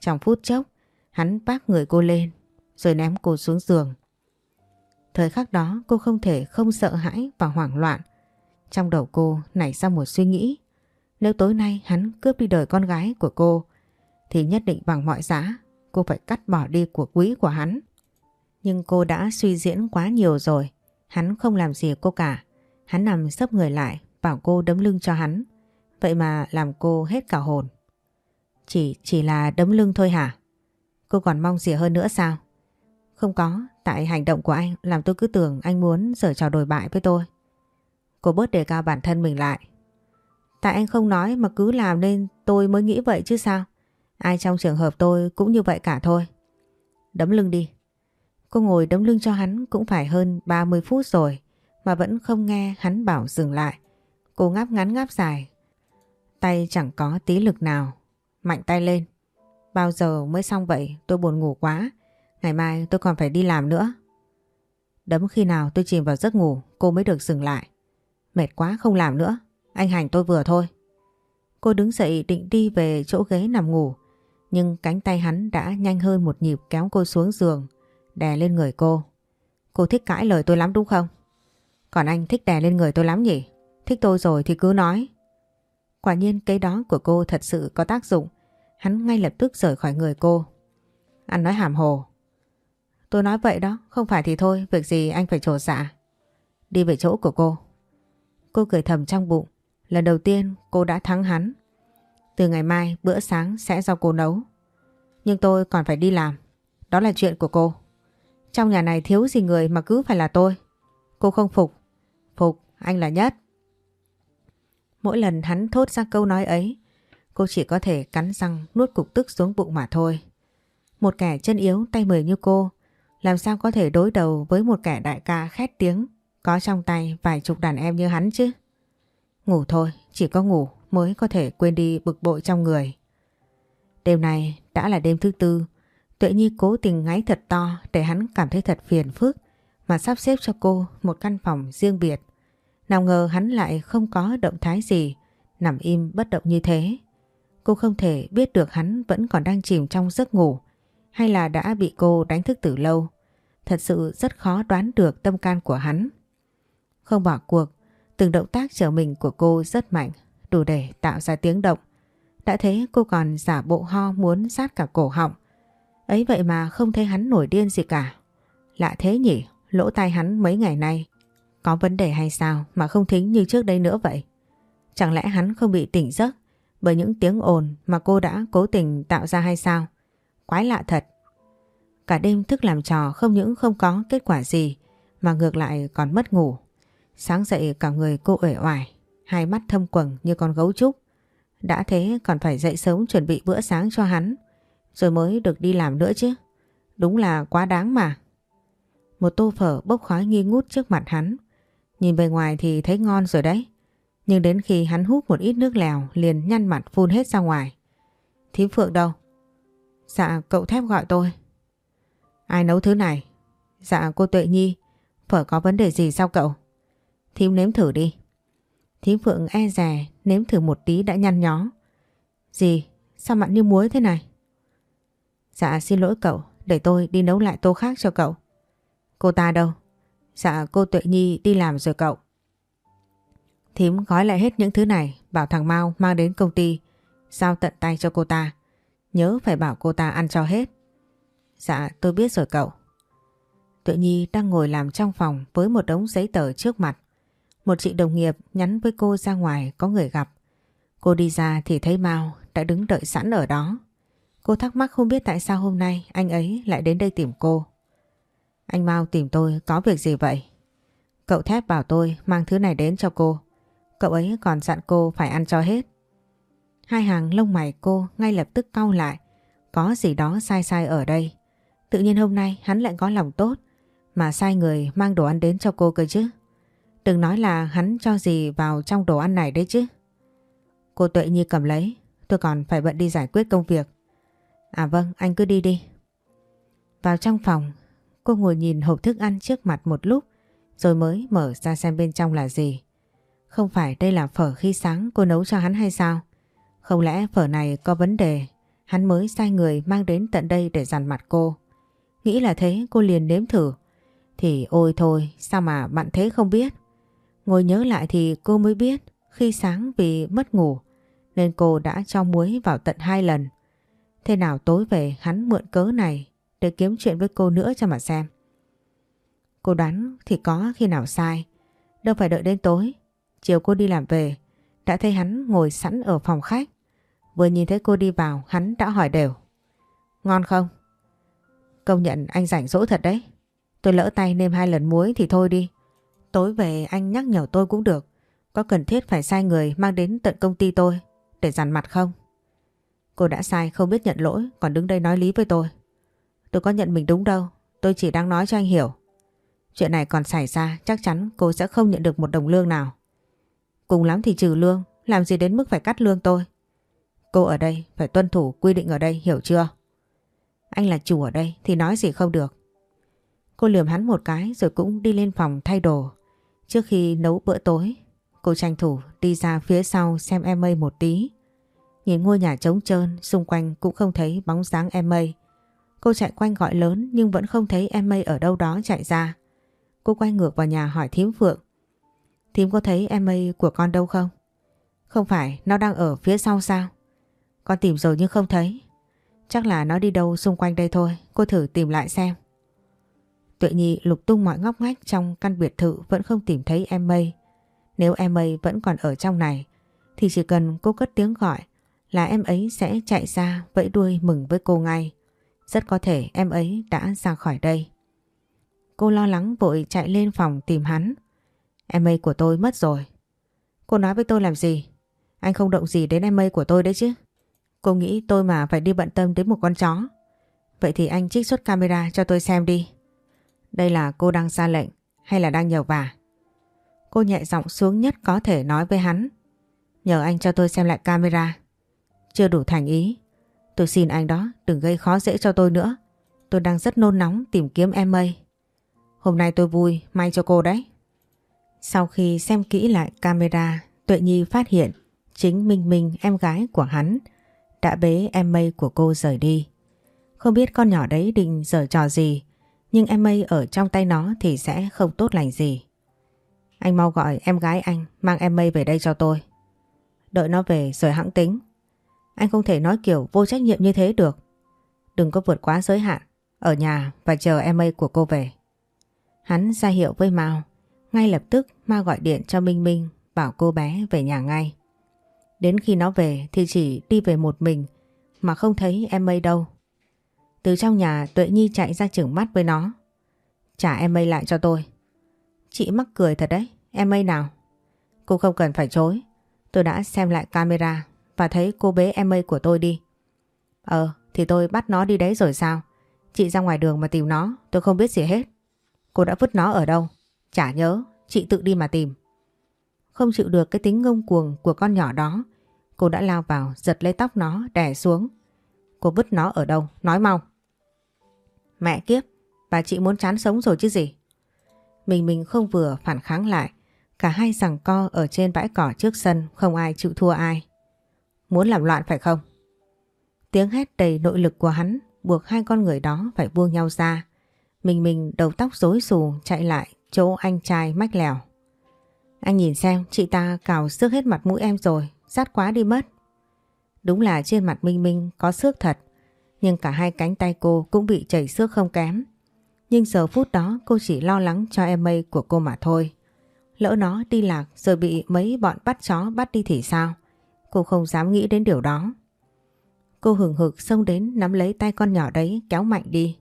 S1: Trong phút chốc, hắn bác người cô lên rồi ném cô xuống giường. Thời khắc đó cô không thể không sợ hãi và hoảng loạn. Trong đầu cô nảy ra một suy nghĩ. Nếu tối nay hắn cướp đi đời con gái của cô thì nhất định bằng mọi giá cô phải cắt bỏ đi của quý của hắn. Nhưng cô đã suy diễn quá nhiều rồi. Hắn không làm gì cô cả. Hắn nằm sấp người lại bảo cô đấm lưng cho hắn. Vậy mà làm cô hết cả hồn. Chỉ chỉ là đấm lưng thôi hả? Cô còn mong gì hơn nữa sao? Không có, tại hành động của anh làm tôi cứ tưởng anh muốn giở trò đồi bại với tôi. Cô bớt đề cao bản thân mình lại. Tại anh không nói mà cứ làm nên tôi mới nghĩ vậy chứ sao? Ai trong trường hợp tôi cũng như vậy cả thôi. Đấm lưng đi. Cô ngồi đấm lưng cho hắn cũng phải hơn 30 phút rồi mà vẫn không nghe hắn bảo dừng lại. Cô ngáp ngắn ngáp dài. Tay chẳng có tí lực nào. Mạnh tay lên. Bao giờ mới xong vậy tôi buồn ngủ quá. Ngày mai tôi còn phải đi làm nữa. Đấm khi nào tôi chìm vào giấc ngủ, cô mới được dừng lại. Mệt quá không làm nữa. Anh hành tôi vừa thôi. Cô đứng dậy định đi về chỗ ghế nằm ngủ. Nhưng cánh tay hắn đã nhanh hơn một nhịp kéo cô xuống giường. Đè lên người cô. Cô thích cãi lời tôi lắm đúng không? Còn anh thích đè lên người tôi lắm nhỉ? Thích tôi rồi thì cứ nói. Quả nhiên cái đó của cô thật sự có tác dụng. Hắn ngay lập tức rời khỏi người cô. Anh nói hàm hồ. Tôi nói vậy đó, không phải thì thôi, việc gì anh phải trổ dạ. Đi về chỗ của cô. Cô cười thầm trong bụng. Lần đầu tiên cô đã thắng hắn. Từ ngày mai bữa sáng sẽ do cô nấu. Nhưng tôi còn phải đi làm. Đó là chuyện của cô. Trong nhà này thiếu gì người mà cứ phải là tôi. Cô không phục. Phục, anh là nhất. Mỗi lần hắn thốt ra câu nói ấy, cô chỉ có thể cắn răng nuốt cục tức xuống bụng mà thôi. Một kẻ chân yếu tay mười như cô, làm sao có thể đối đầu với một kẻ đại ca khét tiếng có trong tay vài chục đàn em như hắn chứ. Ngủ thôi, chỉ có ngủ mới có thể quên đi bực bội trong người. Đêm này đã là đêm thứ tư, Tuệ Nhi cố tình ngáy thật to để hắn cảm thấy thật phiền phức mà sắp xếp cho cô một căn phòng riêng biệt. Nào ngờ hắn lại không có động thái gì, nằm im bất động như thế. Cô không thể biết được hắn vẫn còn đang chìm trong giấc ngủ hay là đã bị cô đánh thức từ lâu. Thật sự rất khó đoán được tâm can của hắn. Không bỏ cuộc, từng động tác trở mình của cô rất mạnh, đủ để tạo ra tiếng động. Đã thế cô còn giả bộ ho muốn sát cả cổ họng. Ấy vậy mà không thấy hắn nổi điên gì cả. Lạ thế nhỉ, lỗ tai hắn mấy ngày nay. Có vấn đề hay sao mà không thính như trước đây nữa vậy? Chẳng lẽ hắn không bị tỉnh giấc bởi những tiếng ồn mà cô đã cố tình tạo ra hay sao? Quái lạ thật. Cả đêm thức làm trò không những không có kết quả gì mà ngược lại còn mất ngủ. Sáng dậy cả người cô uể oải, hai mắt thâm quầng như con gấu trúc. Đã thế còn phải dậy sớm chuẩn bị bữa sáng cho hắn, rồi mới được đi làm nữa chứ. Đúng là quá đáng mà. Một tô phở bốc khói nghi ngút trước mặt hắn. Nhìn bề ngoài thì thấy ngon rồi đấy. Nhưng đến khi hắn hút một ít nước lèo liền nhăn mặt phun hết ra ngoài. Thím Phượng đâu? Dạ cậu thép gọi tôi. Ai nấu thứ này? Dạ cô Tuệ Nhi. Phở có vấn đề gì sao cậu? Thím nếm thử đi. Thím Phượng e rè nếm thử một tí đã nhăn nhó. Gì? Sao mặn như muối thế này? Dạ xin lỗi cậu, để tôi đi nấu lại tô khác cho cậu. Cô ta đâu? Dạ cô Tuệ Nhi đi làm rồi cậu. Thím gói lại hết những thứ này, bảo thằng Mao mang đến công ty, giao tận tay cho cô ta. Nhớ phải bảo cô ta ăn cho hết. Dạ tôi biết rồi cậu. Tuệ Nhi đang ngồi làm trong phòng với một đống giấy tờ trước mặt. Một chị đồng nghiệp nhắn với cô ra ngoài có người gặp. Cô đi ra thì thấy Mao đã đứng đợi sẵn ở đó. Cô thắc mắc không biết tại sao hôm nay anh ấy lại đến đây tìm cô. Anh Mao tìm tôi có việc gì vậy? Cậu thép bảo tôi mang thứ này đến cho cô. Cậu ấy còn dặn cô phải ăn cho hết. Hai hàng lông mày cô ngay lập tức cau lại. Có gì đó sai sai ở đây. Tự nhiên hôm nay hắn lại có lòng tốt mà sai người mang đồ ăn đến cho cô cơ chứ. Đừng nói là hắn cho gì vào trong đồ ăn này đấy chứ. Cô Tuệ Nhi cầm lấy, tôi còn phải bận đi giải quyết công việc. À vâng, anh cứ đi đi. Vào trong phòng, cô ngồi nhìn hộp thức ăn trước mặt một lúc rồi mới mở ra xem bên trong là gì. Không phải đây là phở khi sáng cô nấu cho hắn hay sao? Không lẽ phở này có vấn đề, hắn mới sai người mang đến tận đây để dằn mặt cô. Nghĩ là thế cô liền nếm thử. Thì ôi thôi, sao mà bạn thế không biết? Ngồi nhớ lại thì cô mới biết khi sáng vì mất ngủ nên cô đã cho muối vào tận hai lần. Thế nào tối về hắn mượn cớ này để kiếm chuyện với cô nữa cho mà xem. Cô đoán thì có khi nào sai. Đâu phải đợi đến tối. Chiều cô đi làm về, đã thấy hắn ngồi sẵn ở phòng khách. Vừa nhìn thấy cô đi vào, hắn đã hỏi đều. Ngon không? Công nhận anh rảnh rỗi thật đấy. Tôi lỡ tay nêm hai lần muối thì thôi đi. Tối về anh nhắc nhở tôi cũng được. Có cần thiết phải sai người mang đến tận công ty tôi để dằn mặt không? Cô đã sai, không biết nhận lỗi, còn đứng đây nói lý với tôi. Tôi có nhận mình đúng đâu. Tôi chỉ đang nói cho anh hiểu. Chuyện này còn xảy ra chắc chắn cô sẽ không nhận được một đồng lương nào. Cùng lắm thì trừ lương. Làm gì đến mức phải cắt lương tôi. Cô ở đây phải tuân thủ quy định ở đây hiểu chưa? Anh là chủ ở đây thì nói gì không được. Cô lườm hắn một cái rồi cũng đi lên phòng thay đồ. Trước khi nấu bữa tối, cô tranh thủ đi ra phía sau xem em mây một tí. Nhìn ngôi nhà trống trơn, xung quanh cũng không thấy bóng dáng em mây. Cô chạy quanh gọi lớn nhưng vẫn không thấy em mây ở đâu đó chạy ra. Cô quay ngược vào nhà hỏi thím Phượng. Thím có thấy em mây của con đâu không? Không phải, nó đang ở phía sau sao? Con tìm rồi nhưng không thấy. Chắc là nó đi đâu xung quanh đây thôi, cô thử tìm lại xem. Tuệ Nhi lục tung mọi ngóc ngách trong căn biệt thự vẫn không tìm thấy em mây. Nếu em mây vẫn còn ở trong này, thì chỉ cần cô cất tiếng gọi là em ấy sẽ chạy ra vẫy đuôi mừng với cô ngay. Rất có thể em ấy đã ra khỏi đây. Cô lo lắng vội chạy lên phòng tìm hắn. Em ấy của tôi mất rồi. Cô nói với tôi làm gì? Anh không động gì đến em ấy của tôi đấy chứ. Cô nghĩ tôi mà phải đi bận tâm đến một con chó. Vậy thì anh trích xuất camera cho tôi xem đi. Đây là cô đang ra lệnh hay là đang nhờ vả? Cô nhẹ giọng xuống nhất có thể nói với hắn. Nhờ anh cho tôi xem lại camera. Chưa đủ thành ý. Tôi xin anh đó đừng gây khó dễ cho tôi nữa. Tôi đang rất nôn nóng tìm kiếm em mây. Hôm nay tôi vui, may cho cô đấy. Sau khi xem kỹ lại camera, Tuệ Nhi phát hiện chính Minh Minh em gái của hắn đã bế em mây của cô rời đi. Không biết con nhỏ đấy định giở trò gì, nhưng em mây ở trong tay nó thì sẽ không tốt lành gì. Anh mau gọi em gái anh mang em mây về đây cho tôi. Đợi nó về rồi hãng tính. Anh không thể nói kiểu vô trách nhiệm như thế được. Đừng có vượt quá giới hạn, ở nhà và chờ em ấy của cô về. Hắn ra hiệu với Mao. Ngay lập tức Mao gọi điện cho Minh Minh bảo cô bé về nhà ngay. Đến khi nó về thì chỉ đi về một mình mà không thấy em mây đâu. Từ trong nhà Tuệ Nhi chạy ra chừng mắt với nó. Trả em mây lại cho tôi. Chị mắc cười thật đấy, em mây nào? Cô không cần phải chối. Tôi đã xem lại camera và thấy cô bế em mây của tôi đi. Ờ, thì tôi bắt nó đi đấy rồi sao? Chị ra ngoài đường mà tìm nó, tôi không biết gì hết. Cô đã vứt nó ở đâu? Chả nhớ, chị tự đi mà tìm. Không chịu được cái tính ngông cuồng của con nhỏ đó, cô đã lao vào giật lấy tóc nó đè xuống. Cô vứt nó ở đâu? Nói mau. Mẹ kiếp, bà chị muốn chán sống rồi chứ gì? Mình mình không vừa phản kháng lại, cả hai rằng co ở trên bãi cỏ trước sân không ai chịu thua ai. Muốn làm loạn phải không? Tiếng hét đầy nội lực của hắn buộc hai con người đó phải buông nhau ra. Mình mình đầu tóc rối xù chạy lại chỗ anh trai mách lèo. Anh nhìn xem chị ta cào xước hết mặt mũi em rồi, sát quá đi mất. Đúng là trên mặt Minh Minh có xước thật, nhưng cả hai cánh tay cô cũng bị chảy xước không kém. Nhưng giờ phút đó cô chỉ lo lắng cho em mây của cô mà thôi. Lỡ nó đi lạc rồi bị mấy bọn bắt chó bắt đi thì sao? Cô không dám nghĩ đến điều đó. Cô hừng hực xông đến nắm lấy tay con nhỏ đấy, kéo mạnh đi.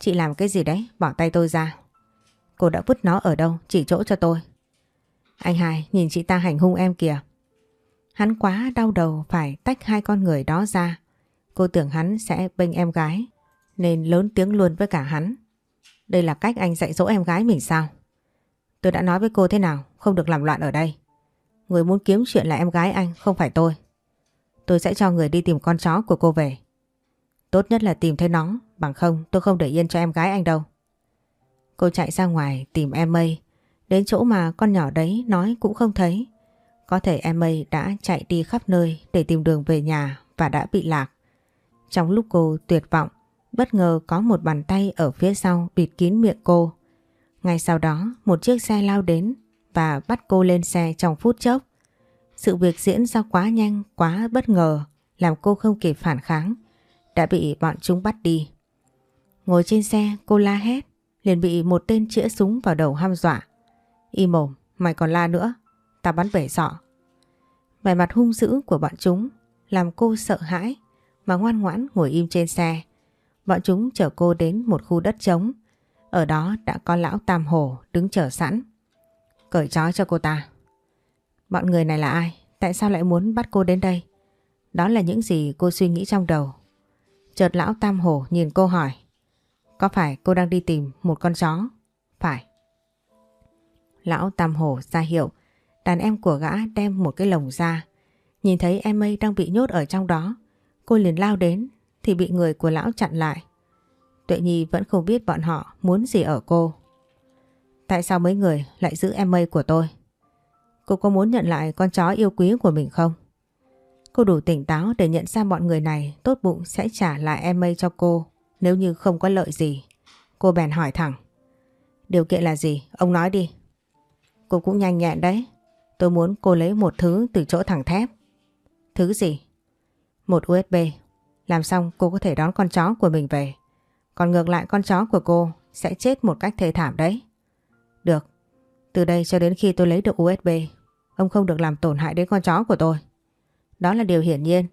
S1: Chị làm cái gì đấy? Bỏ tay tôi ra. Cô đã vứt nó ở đâu? Chỉ chỗ cho tôi. Anh hai, nhìn chị ta hành hung em kìa. Hắn quá đau đầu phải tách hai con người đó ra. Cô tưởng hắn sẽ bênh em gái, nên lớn tiếng luôn với cả hắn. Đây là cách anh dạy dỗ em gái mình sao? Tôi đã nói với cô thế nào không được làm loạn ở đây. Người muốn kiếm chuyện là em gái anh không phải tôi. Tôi sẽ cho người đi tìm con chó của cô về. Tốt nhất là tìm thấy nó Bằng không tôi không để yên cho em gái anh đâu. Cô chạy ra ngoài tìm em mây. Đến chỗ mà con nhỏ đấy nói cũng không thấy. Có thể em mây đã chạy đi khắp nơi để tìm đường về nhà và đã bị lạc. Trong lúc cô tuyệt vọng, bất ngờ có một bàn tay ở phía sau bịt kín miệng cô. Ngay sau đó một chiếc xe lao đến và bắt cô lên xe trong phút chốc. Sự việc diễn ra quá nhanh, quá bất ngờ, làm cô không kịp phản kháng, đã bị bọn chúng bắt đi. Ngồi trên xe cô la hét liền bị một tên chĩa súng vào đầu ham dọa. Im mồm, mày còn la nữa, tao bắn bể sọ. Vẻ mặt hung dữ của bọn chúng làm cô sợ hãi mà ngoan ngoãn ngồi im trên xe. Bọn chúng chở cô đến một khu đất trống. Ở đó đã có lão Tam Hổ đứng chờ sẵn. Cởi trói cho cô ta. Bọn người này là ai? Tại sao lại muốn bắt cô đến đây? Đó là những gì cô suy nghĩ trong đầu. Chợt lão Tam Hổ nhìn cô hỏi. Có phải cô đang đi tìm một con chó? Phải. Lão Tam Hổ ra hiệu, đàn em của gã đem một cái lồng ra. Nhìn thấy em mây đang bị nhốt ở trong đó, cô liền lao đến thì bị người của lão chặn lại. Tuệ Nhi vẫn không biết bọn họ muốn gì ở cô. Tại sao mấy người lại giữ em mây của tôi? Cô có muốn nhận lại con chó yêu quý của mình không? Cô đủ tỉnh táo để nhận ra bọn người này tốt bụng sẽ trả lại em mây cho cô nếu như không có lợi gì. Cô bèn hỏi thẳng. Điều kiện là gì? Ông nói đi. Cô cũng nhanh nhẹn đấy. Tôi muốn cô lấy một thứ từ chỗ thẳng thép. Thứ gì? Một USB. Làm xong cô có thể đón con chó của mình về. Còn ngược lại con chó của cô sẽ chết một cách thê thảm đấy. Được. Từ đây cho đến khi tôi lấy được USB, ông không được làm tổn hại đến con chó của tôi. Đó là điều hiển nhiên.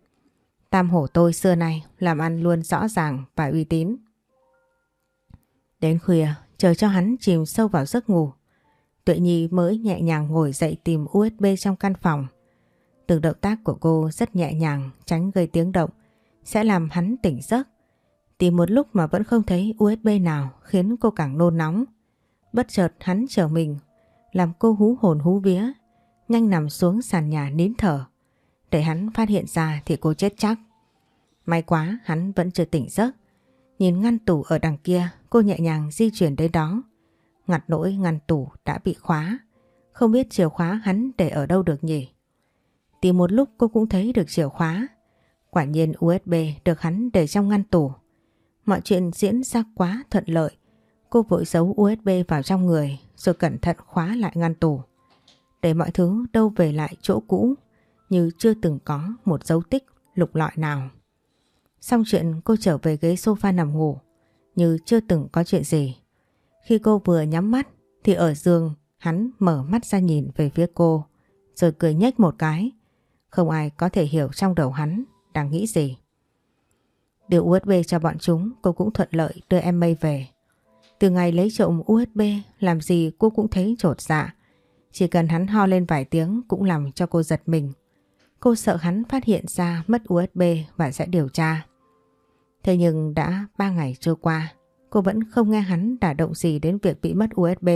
S1: Tam hổ tôi xưa nay làm ăn luôn rõ ràng và uy tín. Đến khuya, chờ cho hắn chìm sâu vào giấc ngủ. Tuệ Nhi mới nhẹ nhàng ngồi dậy tìm USB trong căn phòng. Từng động tác của cô rất nhẹ nhàng, tránh gây tiếng động, sẽ làm hắn tỉnh giấc. Tìm một lúc mà vẫn không thấy USB nào khiến cô càng nôn nóng. Bất chợt hắn chờ mình, làm cô hú hồn hú vía, nhanh nằm xuống sàn nhà nín thở. Để hắn phát hiện ra thì cô chết chắc. May quá hắn vẫn chưa tỉnh giấc. Nhìn ngăn tủ ở đằng kia, cô nhẹ nhàng di chuyển đến đó. Ngặt nỗi ngăn tủ đã bị khóa. Không biết chìa khóa hắn để ở đâu được nhỉ? Tìm một lúc cô cũng thấy được chìa khóa. Quả nhiên USB được hắn để trong ngăn tủ. Mọi chuyện diễn ra quá thuận lợi. Cô vội giấu USB vào trong người, rồi cẩn thận khóa lại ngăn tủ. Để mọi thứ đâu về lại chỗ cũ, như chưa từng có một dấu tích lục lọi nào. Xong chuyện, cô trở về ghế sofa nằm ngủ, như chưa từng có chuyện gì. Khi cô vừa nhắm mắt, thì ở giường, hắn mở mắt ra nhìn về phía cô, rồi cười nhếch một cái. Không ai có thể hiểu trong đầu hắn đang nghĩ gì. điều USB cho bọn chúng, cô cũng thuận lợi đưa em mây về. Từ ngày lấy trộm USB làm gì cô cũng thấy trột dạ. Chỉ cần hắn ho lên vài tiếng cũng làm cho cô giật mình. Cô sợ hắn phát hiện ra mất USB và sẽ điều tra. Thế nhưng đã 3 ngày trôi qua, cô vẫn không nghe hắn đả động gì đến việc bị mất USB.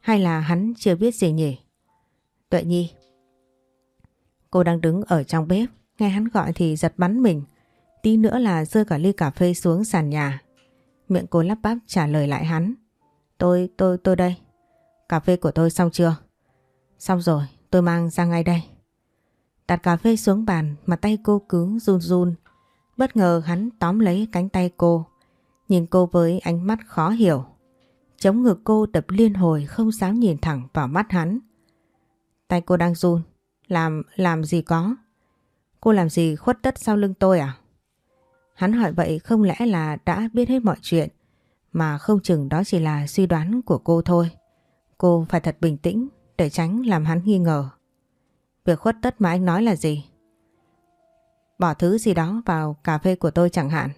S1: Hay là hắn chưa biết gì nhỉ? Tuệ Nhi. Cô đang đứng ở trong bếp, nghe hắn gọi thì giật bắn mình. Tí nữa là rơi cả ly cà phê xuống sàn nhà. Miệng cô lắp bắp trả lời lại hắn. Tôi, tôi, tôi đây. Cà phê của tôi xong chưa? Xong rồi, tôi mang ra ngay đây. Đặt cà phê xuống bàn mà tay cô cứ run run. Bất ngờ hắn tóm lấy cánh tay cô. Nhìn cô với ánh mắt khó hiểu. Chống ngực cô đập liên hồi không dám nhìn thẳng vào mắt hắn. Tay cô đang run. Làm, làm gì có? Cô làm gì khuất tất sau lưng tôi à? Hắn hỏi vậy không lẽ là đã biết hết mọi chuyện, mà không chừng đó chỉ là suy đoán của cô thôi. Cô phải thật bình tĩnh để tránh làm hắn nghi ngờ. Việc khuất tất mà anh nói là gì? Bỏ thứ gì đó vào cà phê của tôi chẳng hạn.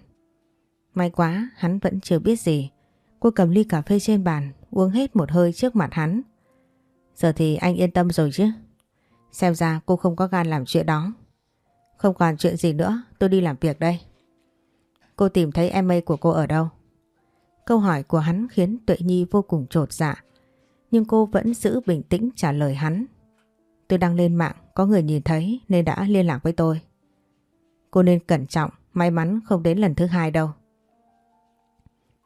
S1: May quá hắn vẫn chưa biết gì. Cô cầm ly cà phê trên bàn, uống hết một hơi trước mặt hắn. Giờ thì anh yên tâm rồi chứ. Xem ra cô không có gan làm chuyện đó. Không còn chuyện gì nữa, tôi đi làm việc đây. Cô tìm thấy em của cô ở đâu? Câu hỏi của hắn khiến Tuệ Nhi vô cùng trột dạ. Nhưng cô vẫn giữ bình tĩnh trả lời hắn. Tôi đăng lên mạng, có người nhìn thấy nên đã liên lạc với tôi. Cô nên cẩn trọng, may mắn không đến lần thứ hai đâu.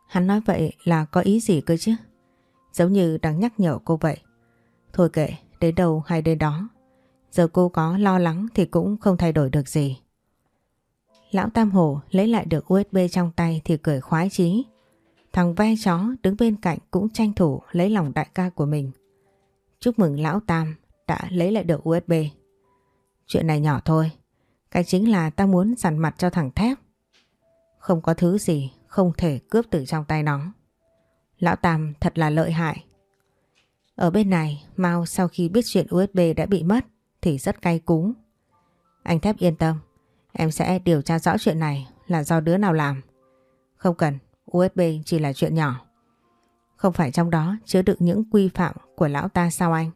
S1: Hắn nói vậy là có ý gì cơ chứ? Giống như đang nhắc nhở cô vậy. Thôi kệ, đến đâu hay đến đó. Giờ cô có lo lắng thì cũng không thay đổi được gì. Lão Tam Hổ lấy lại được USB trong tay thì cười khoái chí. Thằng ve chó đứng bên cạnh cũng tranh thủ lấy lòng đại ca của mình. Chúc mừng Lão Tam đã lấy lại được USB. Chuyện này nhỏ thôi. Cái chính là ta muốn sẵn mặt cho thằng thép. Không có thứ gì không thể cướp từ trong tay nó. Lão Tam thật là lợi hại. Ở bên này, Mao sau khi biết chuyện USB đã bị mất thì rất cay cú. Anh Thép yên tâm, em sẽ điều tra rõ chuyện này là do đứa nào làm. Không cần, USB chỉ là chuyện nhỏ. Không phải trong đó chứa đựng những quy phạm của lão ta sao anh?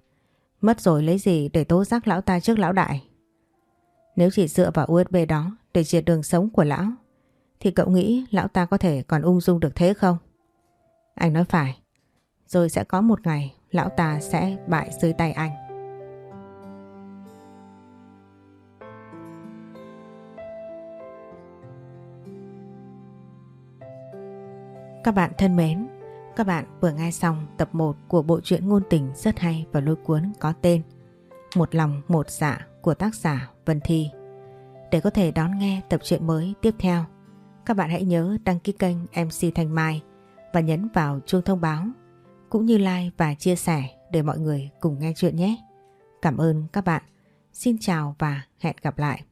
S1: Mất rồi lấy gì để tố giác lão ta trước lão đại? Nếu chỉ dựa vào USB đó để triệt đường sống của lão thì cậu nghĩ lão ta có thể còn ung dung được thế không? Anh nói phải. Rồi sẽ có một ngày lão ta sẽ bại dưới tay anh. Các bạn thân mến, các bạn vừa nghe xong tập 1 của bộ truyện ngôn tình rất hay và lôi cuốn có tên Một lòng một dạ của tác giả Vân Thi. Để có thể đón nghe tập truyện mới tiếp theo, các bạn hãy nhớ đăng ký kênh MC Thanh Mai và nhấn vào chuông thông báo cũng như like và chia sẻ để mọi người cùng nghe chuyện nhé. Cảm ơn các bạn. Xin chào và hẹn gặp lại.